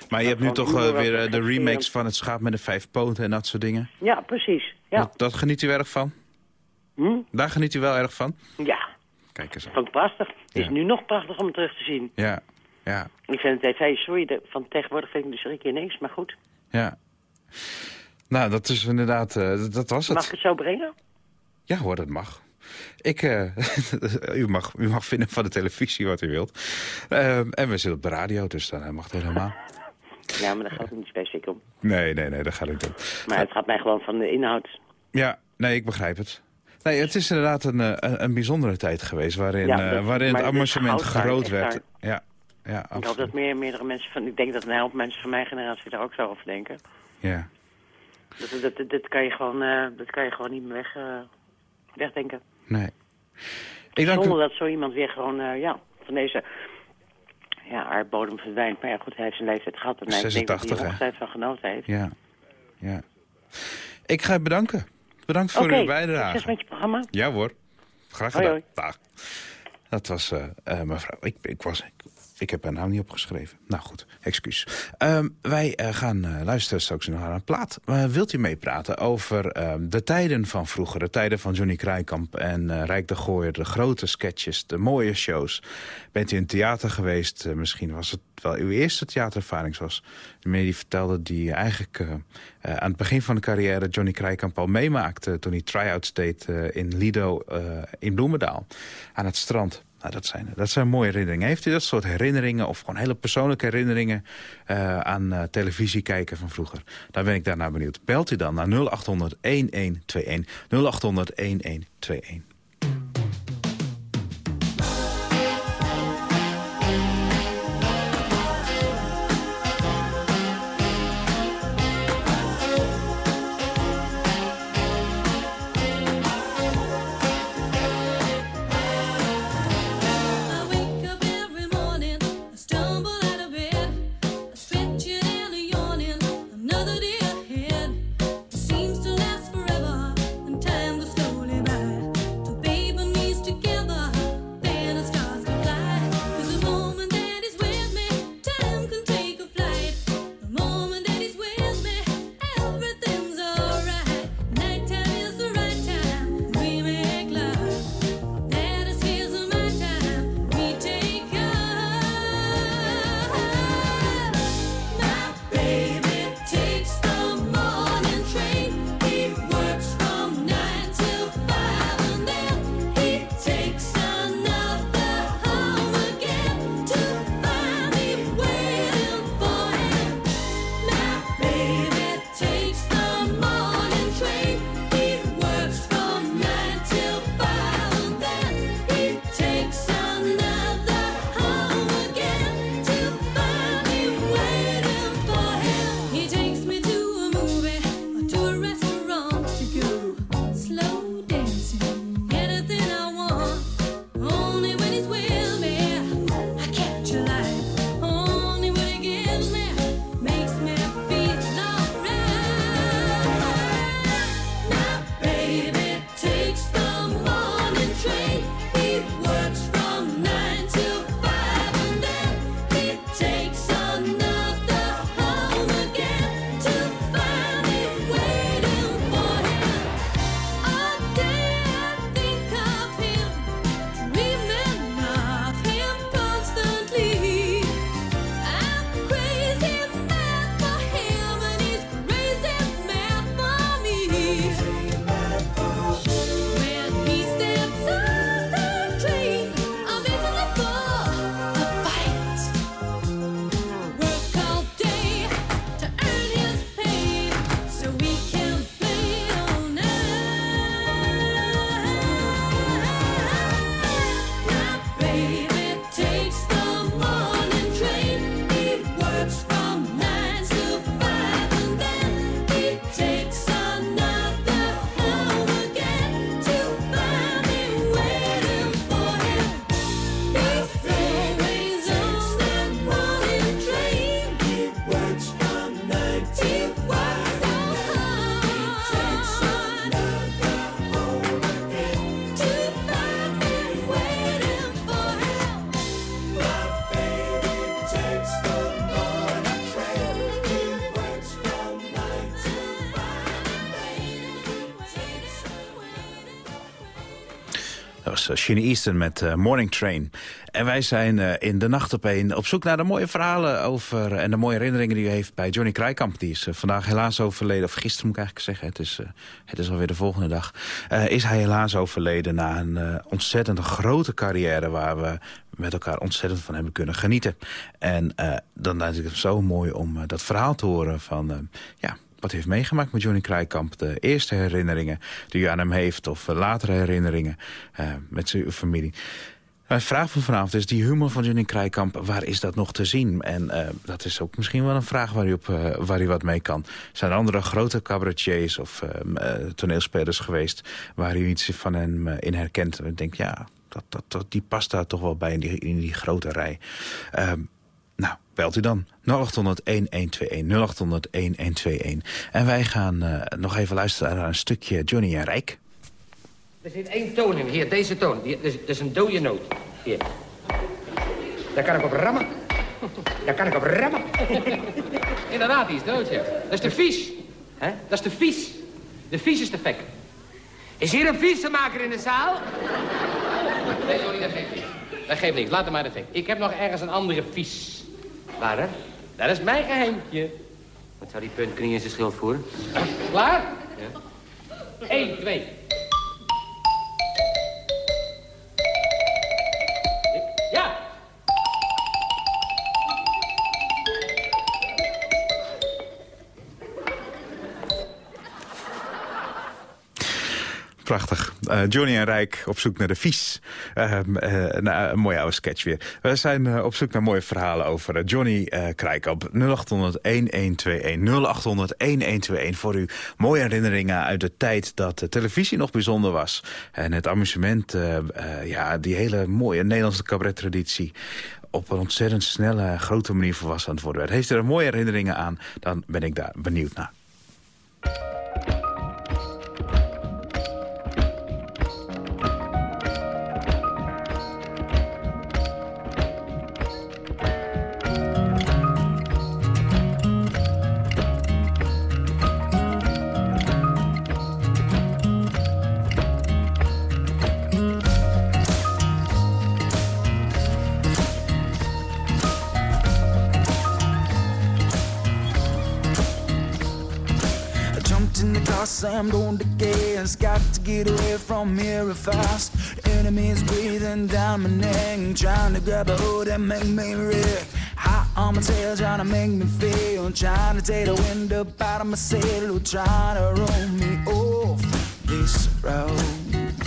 Maar je hebt nu toch eh, weer eh, de remakes van het schaap met de vijf poten en dat soort dingen. Ja, precies. Ja. Dat, dat geniet u erg van? Hm? Daar geniet u wel erg van? Ja, Kijk eens aan. vond ik prachtig. Het is nu nog prachtig om het terug te zien. Ja, ja, Ik vind de tv, sorry, de, van tegenwoordig vind ik dus drie keer niks, maar goed. ja. Nou, dat is inderdaad, eh, dat- was het. Mag ik het zo brengen? Ja hoor, dat mag. Ik, eh, u, mag, u mag vinden van de televisie wat u wilt. Eh, en we zitten op de radio, dus dan mag het helemaal. Ja, maar daar gaat het niet specifiek om. Nee, nee, nee, dat gaat niet om. Maar het gaat mij gewoon van de inhoud. Ja, nee, ik begrijp het. Nee, het is inderdaad een, een, een bijzondere tijd geweest... waarin, Ja, dat- waarin het amusement groot werd. Ja, ja, Ik hoop dat meer, meerdere mensen van... Ik denk dat een help mensen van mijn generatie daar ook zo over denken. Ja. Dat, dat, dat, dat kan, je gewoon, eh, dat kan je gewoon niet meer weg, eh, wegdenken. Nee. Ik dank u- Zonder dat zo iemand weer gewoon, eh, ja, van deze ja, aardbodem verdwijnt. Maar ja, goed, hij heeft zijn leeftijd gehad. En ik denk dat hij 86, er van genoten heeft. Ja, ja. Ik ga je bedanken. Bedankt voor uw bijdrage. succes met je programma. Ja hoor. Graag gedaan. hoi. Dag. Dat was mevrouw. Ik, ik, was, ik, ik heb haar naam niet opgeschreven. Nou goed, excuus. Ehm, wij eh, gaan eh, luisteren straks naar een plaat. Eh, wilt u meepraten over ehm, de tijden van vroeger? De tijden van Johnny Krijkamp en Rijk de Gooier. De grote sketches, de mooie shows. Bent u in theater geweest? Misschien was het wel uw eerste theaterervaring. Zoals de die vertelde die eigenlijk aan het begin van de carrière Johnny Krijkamp al meemaakte. Toen hij try-outs deed in Lido in Bloemendaal. Aan het strand. Nou, dat, zijn, dat zijn mooie herinneringen. Heeft u dat soort herinneringen of gewoon hele persoonlijke herinneringen eh, aan eh, televisie kijken van vroeger? Dan ben ik daarna benieuwd. Belt u dan naar 0800 1121 was Shane Easton met uh, Morning Train. En wij zijn uh, in de nacht op één op zoek naar de mooie verhalen over... en de mooie herinneringen die u heeft bij Johnny Krijkamp. Die is vandaag helaas overleden, of gisteren moet ik eigenlijk zeggen. Het is, het is alweer de volgende dag. is hij helaas overleden na een ontzettend grote carrière... waar we met elkaar ontzettend van hebben kunnen genieten. En dan is het zo mooi om dat verhaal te horen van... ja, wat heeft meegemaakt met Johnny Krijkamp. De eerste herinneringen die u aan hem heeft of latere herinneringen uh, met zijn familie. Mijn vraag van vanavond is, die humor van Johnny Krijkamp, waar is dat nog te zien? En uh, dat is ook misschien wel een vraag waar u, op, waar u wat mee kan. Zijn er andere grote cabaretiers of toneelspelers geweest... waar u iets van hem in herkent? En denkt, ja, dat, dat, dat, die past daar toch wel bij in die, in die grote rij. Nou, belt u dan 0800-1121, 0800-1121. En wij gaan uh, nog even luisteren naar een stukje Johnny en Rijk. Er zit één toon in, hier, deze toon. Hier, dat, is, dat is een dode noot. Hier. Daar kan ik op rammen. Daar kan ik op rammen. Inderdaad, die is dood, ja. Dat is de vies. hè? Dat is de vies. De vies is de fek. Is hier een fietsenmaker in de zaal? Nee, sorry, dat geeft niet. Dat geeft niks, laat hem maar de fik. Ik heb nog ergens een andere vies. Waarom? Dat is mijn geheimtje. Wat zou die punt kunnen in zijn schild voeren? Klaar? Ja. 1, 2, Prachtig. Uh, Johnny en Rijk op zoek naar de vies. Uh, nou, een mooie oude sketch weer. We zijn op zoek naar mooie verhalen over Johnny Krijkamp. 0800-1121. 0800-1121 voor uw mooie herinneringen uit de tijd dat de televisie nog bijzonder was. En het amusement, ja, die hele mooie Nederlandse cabaret-traditie op een ontzettend snelle, grote manier volwassen aan het worden werd. Heeft u er mooie herinneringen aan, dan ben ik daar benieuwd naar. Trying to grab a hold and make me wreck. Hot on my tail, trying to make me feel. Trying to take the wind up out of my sail, trying to roll me off this road.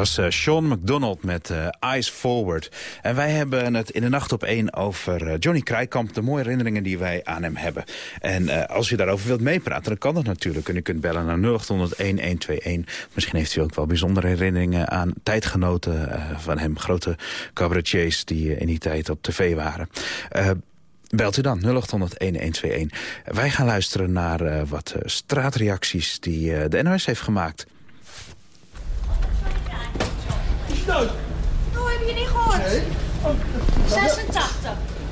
Was eh, Sean McDonald met eh, Eyes Forward. En wij hebben het in de nacht op één over eh, Johnny Krijkamp... de mooie herinneringen die wij aan hem hebben. En als u daarover wilt meepraten, dan kan dat natuurlijk. En u kunt bellen naar 0800-1121. Misschien heeft u ook wel bijzondere herinneringen aan tijdgenoten van hem. Grote cabaretiers die in die tijd op tv waren. Belt u dan 0800-1121. Wij gaan luisteren naar wat straatreacties die de NOS heeft gemaakt. Oh, heb je niet gehoord? Nee. 86.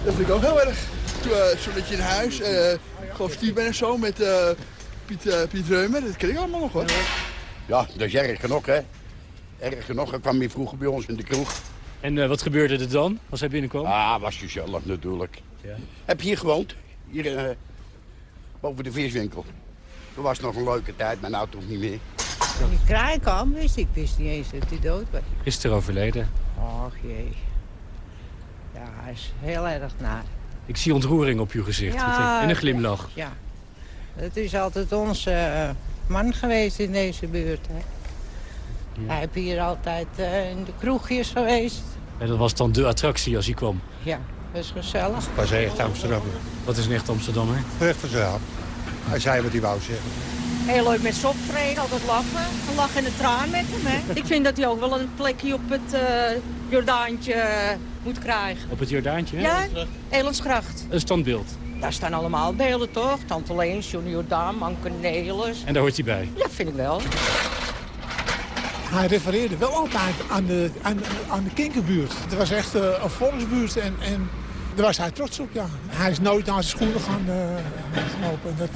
Dat vind ik ook heel erg. Toen, eh, Zo'n beetje in huis. eh gewoon Steve ben en zo met eh, Piet, eh, Piet Reumer. Dat ken ik allemaal nog hoor. Ja, dat is erg genoeg, hè. Erg genoeg. Hij kwam hier vroeger bij ons in de kroeg. En eh, wat gebeurde er dan als hij binnenkwam? Ah, was gezellig natuurlijk. Ja. Heb je hier gewoond? Hier eh, boven de viswinkel. Dat was nog een leuke tijd, maar nou toch niet meer. Die kraaikamp wist ik wist niet eens dat hij dood was. Gisteren overleden. Och jee. Ja, hij is heel erg naar. Ik zie ontroering op uw gezicht. Ja, en een glimlach. Ja. Het is altijd onze eh, man geweest in deze buurt. Hè. Hij heeft hier altijd eh, in de kroegjes geweest. En dat was dan de attractie als hij kwam. Ja, dat is gezellig. was echt Amsterdammer. Wat is een echt Amsterdammer? Echt gezellig. Hij zei wat hij wou zeggen. Heel leuk met ze optreden, altijd lachen. Een lach en een traan met hem, hè. Ik vind dat hij ook wel een plekje op het eh, Jordaantje eh, moet krijgen. Op het Jordaantje? hè? Ja, Elensgracht. Een standbeeld. Daar staan allemaal beelden, toch? Tante Leens, Johnny Jordaan, Manke Nelis. En daar hoort hij bij. Ja, vind ik wel. Hij refereerde wel altijd aan de, aan, aan de kinkerbuurt. Het was echt eh, een volksbuurt en, en daar was hij trots op, ja. Hij is nooit naar zijn schoenen gaan, eh, gaan lopen. En dat,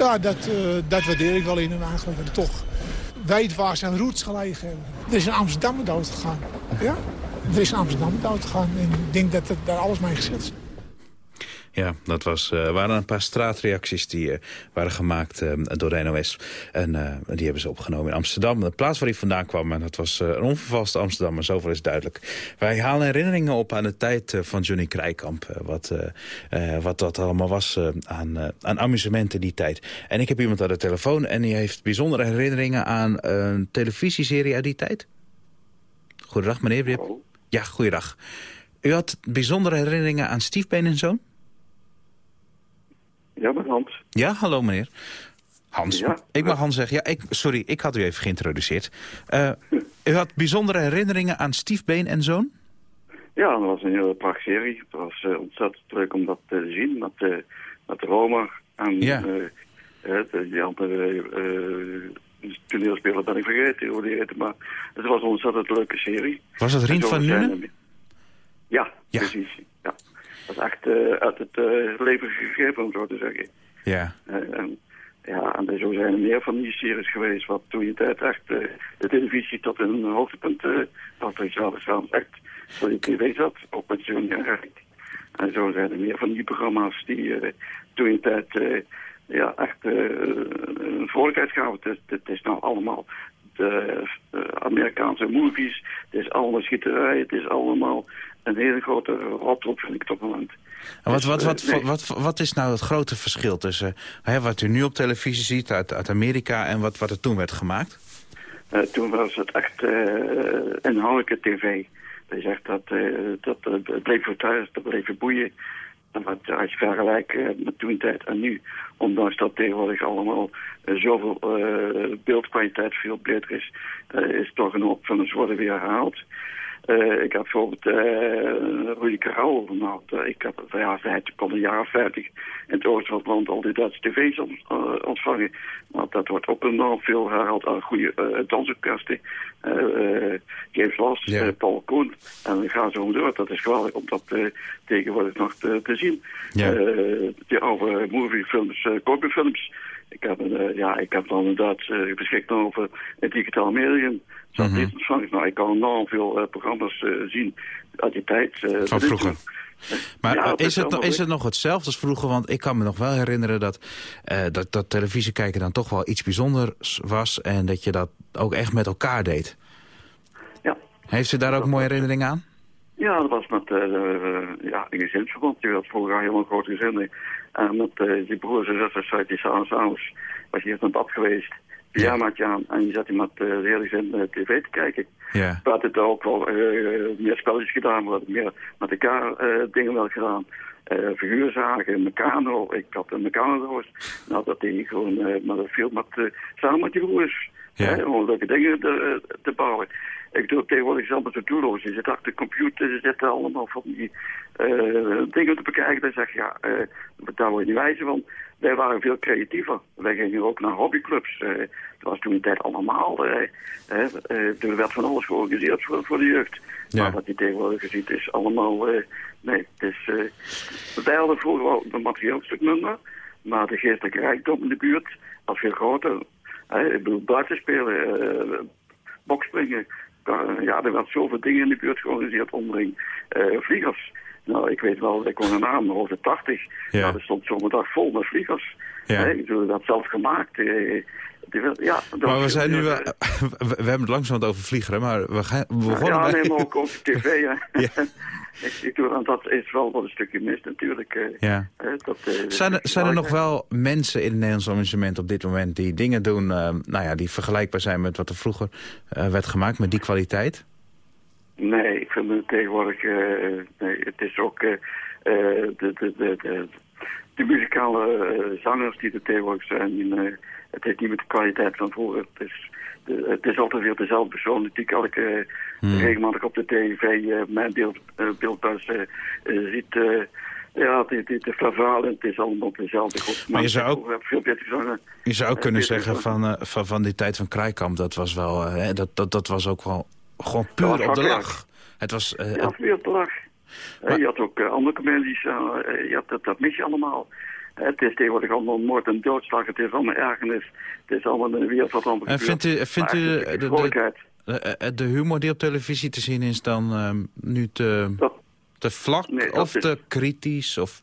ja, dat, eh, dat waardeer ik wel in hem eigenlijk. Toch weet waar zijn roots gelegen hebben. Er is een Amsterdammer dood gegaan. Ja? Er is een Amsterdammer dood gegaan. En ik denk dat het daar alles mee gezet is. Ja, dat was, eh, waren een paar straatreacties die eh, waren gemaakt eh, door de NOS. En die hebben ze opgenomen in Amsterdam. De plaats waar hij vandaan kwam, en dat was een onvervalste Amsterdam. zoveel is duidelijk. Wij halen herinneringen op aan de tijd van Johnny Krijkamp. wat, wat dat allemaal was aan, aan amusement in die tijd. En ik heb iemand aan de telefoon en die heeft bijzondere herinneringen aan een televisieserie uit die tijd. Goedendag meneer. Hebt- Ja, goeiedag. U had bijzondere herinneringen aan Stiefbeen en Zoon? Ja, met Hans. Ja, hallo meneer. Hans, Ja. ik mag Hans zeggen. Ja, ik, sorry, ik had u even geïntroduceerd. Eh, u had bijzondere herinneringen aan Stiefbeen en Zoon? Ja, dat was een hele prachtige serie. Het was eh, ontzettend leuk om dat te zien met, eh met Roma en Ja. de- die andere eh toneelspeler ben ik vergeten hoe die heette, maar het was een ontzettend leuke serie. Was het Rien van Nuenen? er- Ja, precies. Ja. Dat is echt eh, uit het eh, leven gegrepen, om zo te zeggen. Ja. Eh, en, ja, en zo zijn er meer van die series geweest, wat toen je tijd echt de televisie tot een hoogtepunt had. Dus dan echt voor je tv zat, ook met zo'n rijk. En zo zijn er meer van die programma's die toen je tijd ja, echt een vrolijkheid gaven. Het, is- het is nou allemaal Amerikaanse movies, het is allemaal schieterij, het is allemaal een hele grote rotrop vind ik op het moment. En wat, Dus, wat, eh, wat, nee. wat, wat is nou het grote verschil tussen hè, wat u nu op televisie ziet uit, uit Amerika en wat, wat er toen werd gemaakt? Eh, toen was het echt eh inhoudelijke tv. Dat is echt dat, eh, dat eh, het bleef voor thuis, dat bleef je boeien. En wat, als je vergelijkt eh, met toen tijd en nu, ondanks dat tegenwoordig allemaal eh, zoveel eh, beeldkwaliteit veel beter is, is toch een hoop van de worden weer herhaald. Eh, ik had bijvoorbeeld eh Rudy Karel, dat- ik heb ja, hij kon een jaar of 50 in het oosten van het land al die Duitse tv's eh, ontvangen. Maar dat wordt ook enorm veel herhaald aan goede uh, dansorkesten. James Last, eh, Paul Koen. En ga zo door. Dat is geweldig om dat tegenwoordig nog te, te zien. Ja. Oude moviefilms, uh, copyfilms. Ik heb, eh, ja, ik heb dan inderdaad uh, beschikt over het digitaal medium. Niet ontvangen. Nou, ik kan enorm veel eh, programma's eh, zien uit die tijd. eh, Van vroeger. Maar Ja, eh, is, het, is het nog hetzelfde als vroeger? Want ik kan me nog wel herinneren dat, eh, dat, dat televisie kijken dan toch wel iets bijzonders was... en dat je dat ook echt met elkaar deed. Ja. Heeft u daar ook mooie herinneringen aan? Ja, dat was met eh, eh, ja, een gezinsverband. Je had vroeger al helemaal grote gezinnen. En met eh, die broers en zusters uit die samen s'avonds was je eerst naar bad geweest. pyjamaatje aan en je zat je met uh, de hele zin uh, tv te kijken. Ja. Hadden er ook wel meer spelletjes gedaan, we hadden meer met elkaar dingen wel gedaan. figuurzagen, Meccano, ik had een Meccano Nou, dat deed ik gewoon met veel met, samen met die broers. Ja. Hè, om leuke dingen te, te bouwen. Ik doe tegenwoordig zelf zo doelloos. Je zit achter de computer, ze zitten allemaal van die dingen te bekijken. Dan zeg je, ja, daar word je niet wijzer van. Wij waren veel creatiever. Wij gingen ook naar hobbyclubs. Uh, dat was toen een tijd allemaal. Uh, uh, er werd van alles georganiseerd voor, voor de jeugd. Ja. Maar wat je tegenwoordig ziet is allemaal... nee, het is... wij hadden vroeger wel een materieel stuk minder. Maar de geestelijke rijkdom in de buurt was veel groter. ik bedoel, buiten spelen, bokspringen. Ja, er werd zoveel dingen in de buurt georganiseerd onderling. vliegers. Nou, ik weet wel, ik woon in Naam, over 80. Ja. Nou, er stond zomerdag vol met vliegers. Ja. Ik bedoel, dat zelf gemaakt. Eh, ja, dat Maar we zijn nu wel... eh, We, hebben het langzaam over vliegeren, maar we, gaan, we begonnen ja, bij... nee, maar ook op tv. Hè. ik, ik want dat is wel wat een stukje mis natuurlijk. eh, Ja. dat, eh, Zijn er, zijn er nog wel mensen in het Nederlands amusement op dit moment... die dingen doen eh, nou ja, die vergelijkbaar zijn met wat er vroeger werd gemaakt... met die kwaliteit? Nee, ik vind het tegenwoordig... nee, het is ook... de, de, de, de, de muzikale zangers die er tegenwoordig zijn... het heeft niet meer de kwaliteit van vroeger. Het is, de, het is altijd weer dezelfde persoon die elke Hmm. regelmatig op de tv eh, mijn beeld, eh, beeldbuis eh, ziet... ja, die, die, de verhalen, het is allemaal dezelfde groep. Maar je zou ook- veel beter. Je zou ook kunnen zeggen van, van, van die tijd van Kraaikamp... dat was wel, hè, dat, dat, dat was ook wel gewoon puur op de lach. Het was... eh, Ja, het- weer op de lach. Je had ook andere comedies, je had, dat, dat mis je allemaal. Het is tegenwoordig allemaal moord en doodslag, het is allemaal ergernis. Het is allemaal wereld wat allemaal en vindt u, vindt u de, is de. De, eh, de humor die op televisie te zien is dan ehm, nu te, te vlak nee, dat of is- te kritisch? Of...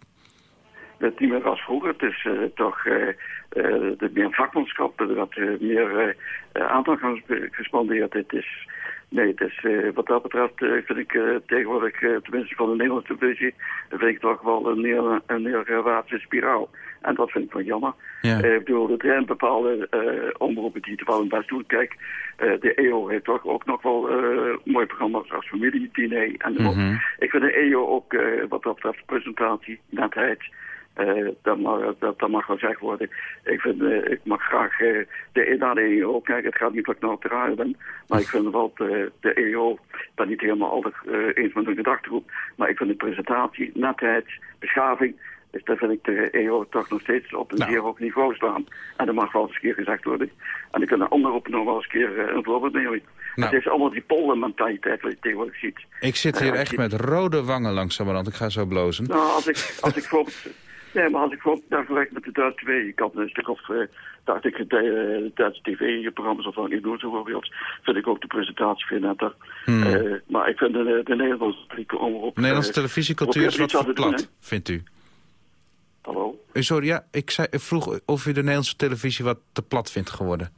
Het is niet meer als vroeger. Het is eh, toch eh eh, het meer vakmanschap, er werd eh, meer eh, eh, aandacht aan gespandeerd. Het is, nee, het is, eh, wat dat betreft eh, vind ik eh, tegenwoordig, eh, tenminste van de Nederlandse televisie, vind ik toch wel een, neer, een neerwaartse spiraal. En dat vind ik wel jammer. Ja. Eh, ik bedoel, er zijn bepaalde eh, omroepen die het wel een best doen. Kijk, eh, de EO heeft toch ook nog wel mooie programma's als familiediner en. Mhm. Ik vind de EO ook, wat dat betreft, presentatie, netheid, dat, mag, dat, dat mag wel gezegd worden. Ik, vind, ik mag graag de, naar de EO kijken. Het gaat niet dat ik nou de radio ben, maar ik vind wel de, de EO, ben niet helemaal altijd eens met hun gedachtegroep, maar ik vind de presentatie, netheid, beschaving, dus daar vind ik de EO toch nog steeds op een zeer hoog niveau staan. En dat mag wel eens een keer gezegd worden. En ik kan de andere op nog wel eens een keer eh, een voorbeeld nemen. Nou. Het is allemaal die poldermentaliteit wat je tegenwoordig ziet. Ik zit hier Eh, echt met rode wangen langzamerhand. Ik ga zo blozen. nou, als ik, als ik bijvoorbeeld... Nee, maar als ik bijvoorbeeld vergelijk met de Duitse tv... Ik had een stuk of... eh dacht ik, de, Duitse tv-programma's of wat ik doe bijvoorbeeld... vind ik ook de presentatie veel netter. Hmm. Maar ik vind de, de Nederlandse omroep... Nederlandse televisiecultuur is wat verplat, vindt u? Hallo? Eh, Sorry, ja, ik, zei, ik vroeg of u de Nederlandse televisie wat te plat vindt geworden.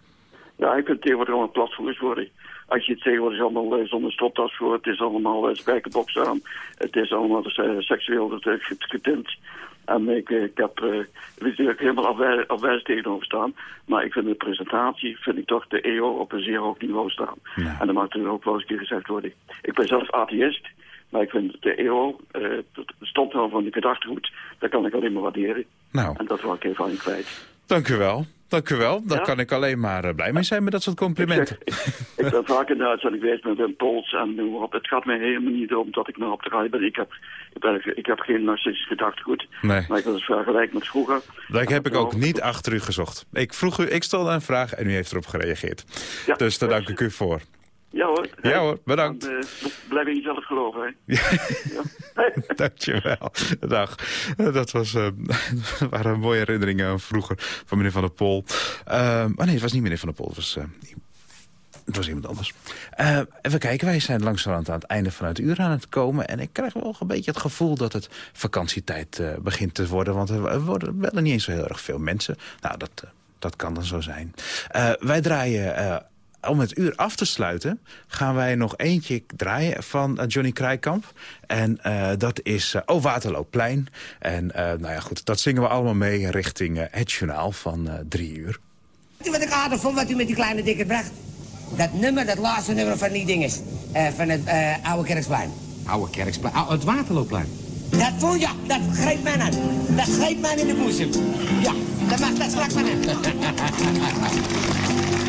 Ja, ik vind het tegenwoordig allemaal platvoers worden. Als je het tegenwoordig allemaal eh, zonder stropdas voor, het is allemaal uh, spijkerbox aan. Het is allemaal eh, seksueel getint. En ik, eh, ik heb uh, natuurlijk helemaal afwij afwijs tegenover staan. Maar ik vind de presentatie, vind ik toch de EO op een zeer hoog niveau staan. En dat mag natuurlijk ook wel eens een keer gezegd worden. Ik ben zelf atheïst. Maar ik vind de EO, uh, het standhouden van die gedachtegoed, dat kan ik alleen maar waarderen. Nou. En dat wil ik even aan je kwijt. Dank u wel. Dank u wel. Daar Ja? kan ik alleen maar uh, blij mee zijn met dat soort complimenten. Ik ben vaak in de uitzending geweest met een pols en noem maar op. Het gaat mij helemaal niet om dat ik nou op de rij ben. Ik heb, ik, ben, ik heb geen narcistisch gedachtegoed. Nee. Maar ik wil het vergelijken met vroeger. Dat heb ik ook niet achter u gezocht. Ik vroeg u, ik stelde een vraag en u heeft erop gereageerd. dus daar dank ik u voor. Ja hoor. Ja hoor, bedankt. Dan, uh, blijf in jezelf geloven, hè. Dankjewel. Dag. Dat was, uh, waren mooie herinneringen vroeger van meneer Van der Pol. Uh, oh nee, het was niet meneer Van der Pol. Het was, het was iemand anders. Even kijken, wij zijn langzamerhand aan het einde van het uur aan het komen. En ik krijg wel een beetje het gevoel dat het vakantietijd begint te worden. Want er worden wel niet eens zo heel erg veel mensen. Nou, dat, dat kan dan zo zijn. Uh, wij draaien om het uur af te sluiten gaan wij nog eentje draaien van uh, Johnny Krijkamp. En uh, dat is uh, Oh Waterloopplein. En nou ja, goed, dat zingen we allemaal mee richting het journaal van drie uur. Weet u wat ik aardig vond wat u met die kleine dikker bracht? Dat nummer, dat laatste nummer van die dinges. eh, van het eh, oude Kerksplein. Oude Kerksplein. Oh, het Waterloopplein. Dat vond ja, dat greep mij aan. Dat greep mij in de boezem. Ja, dat mag dat straks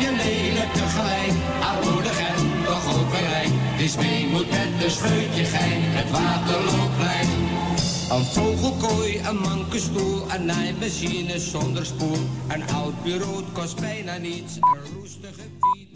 is weemoed met een scheutje gein, het Waterloopplein. Een vogelkooi, een mankenstoel, een naaimachine zonder spoel. Een oud bureau kost bijna niets, een roestige fiets.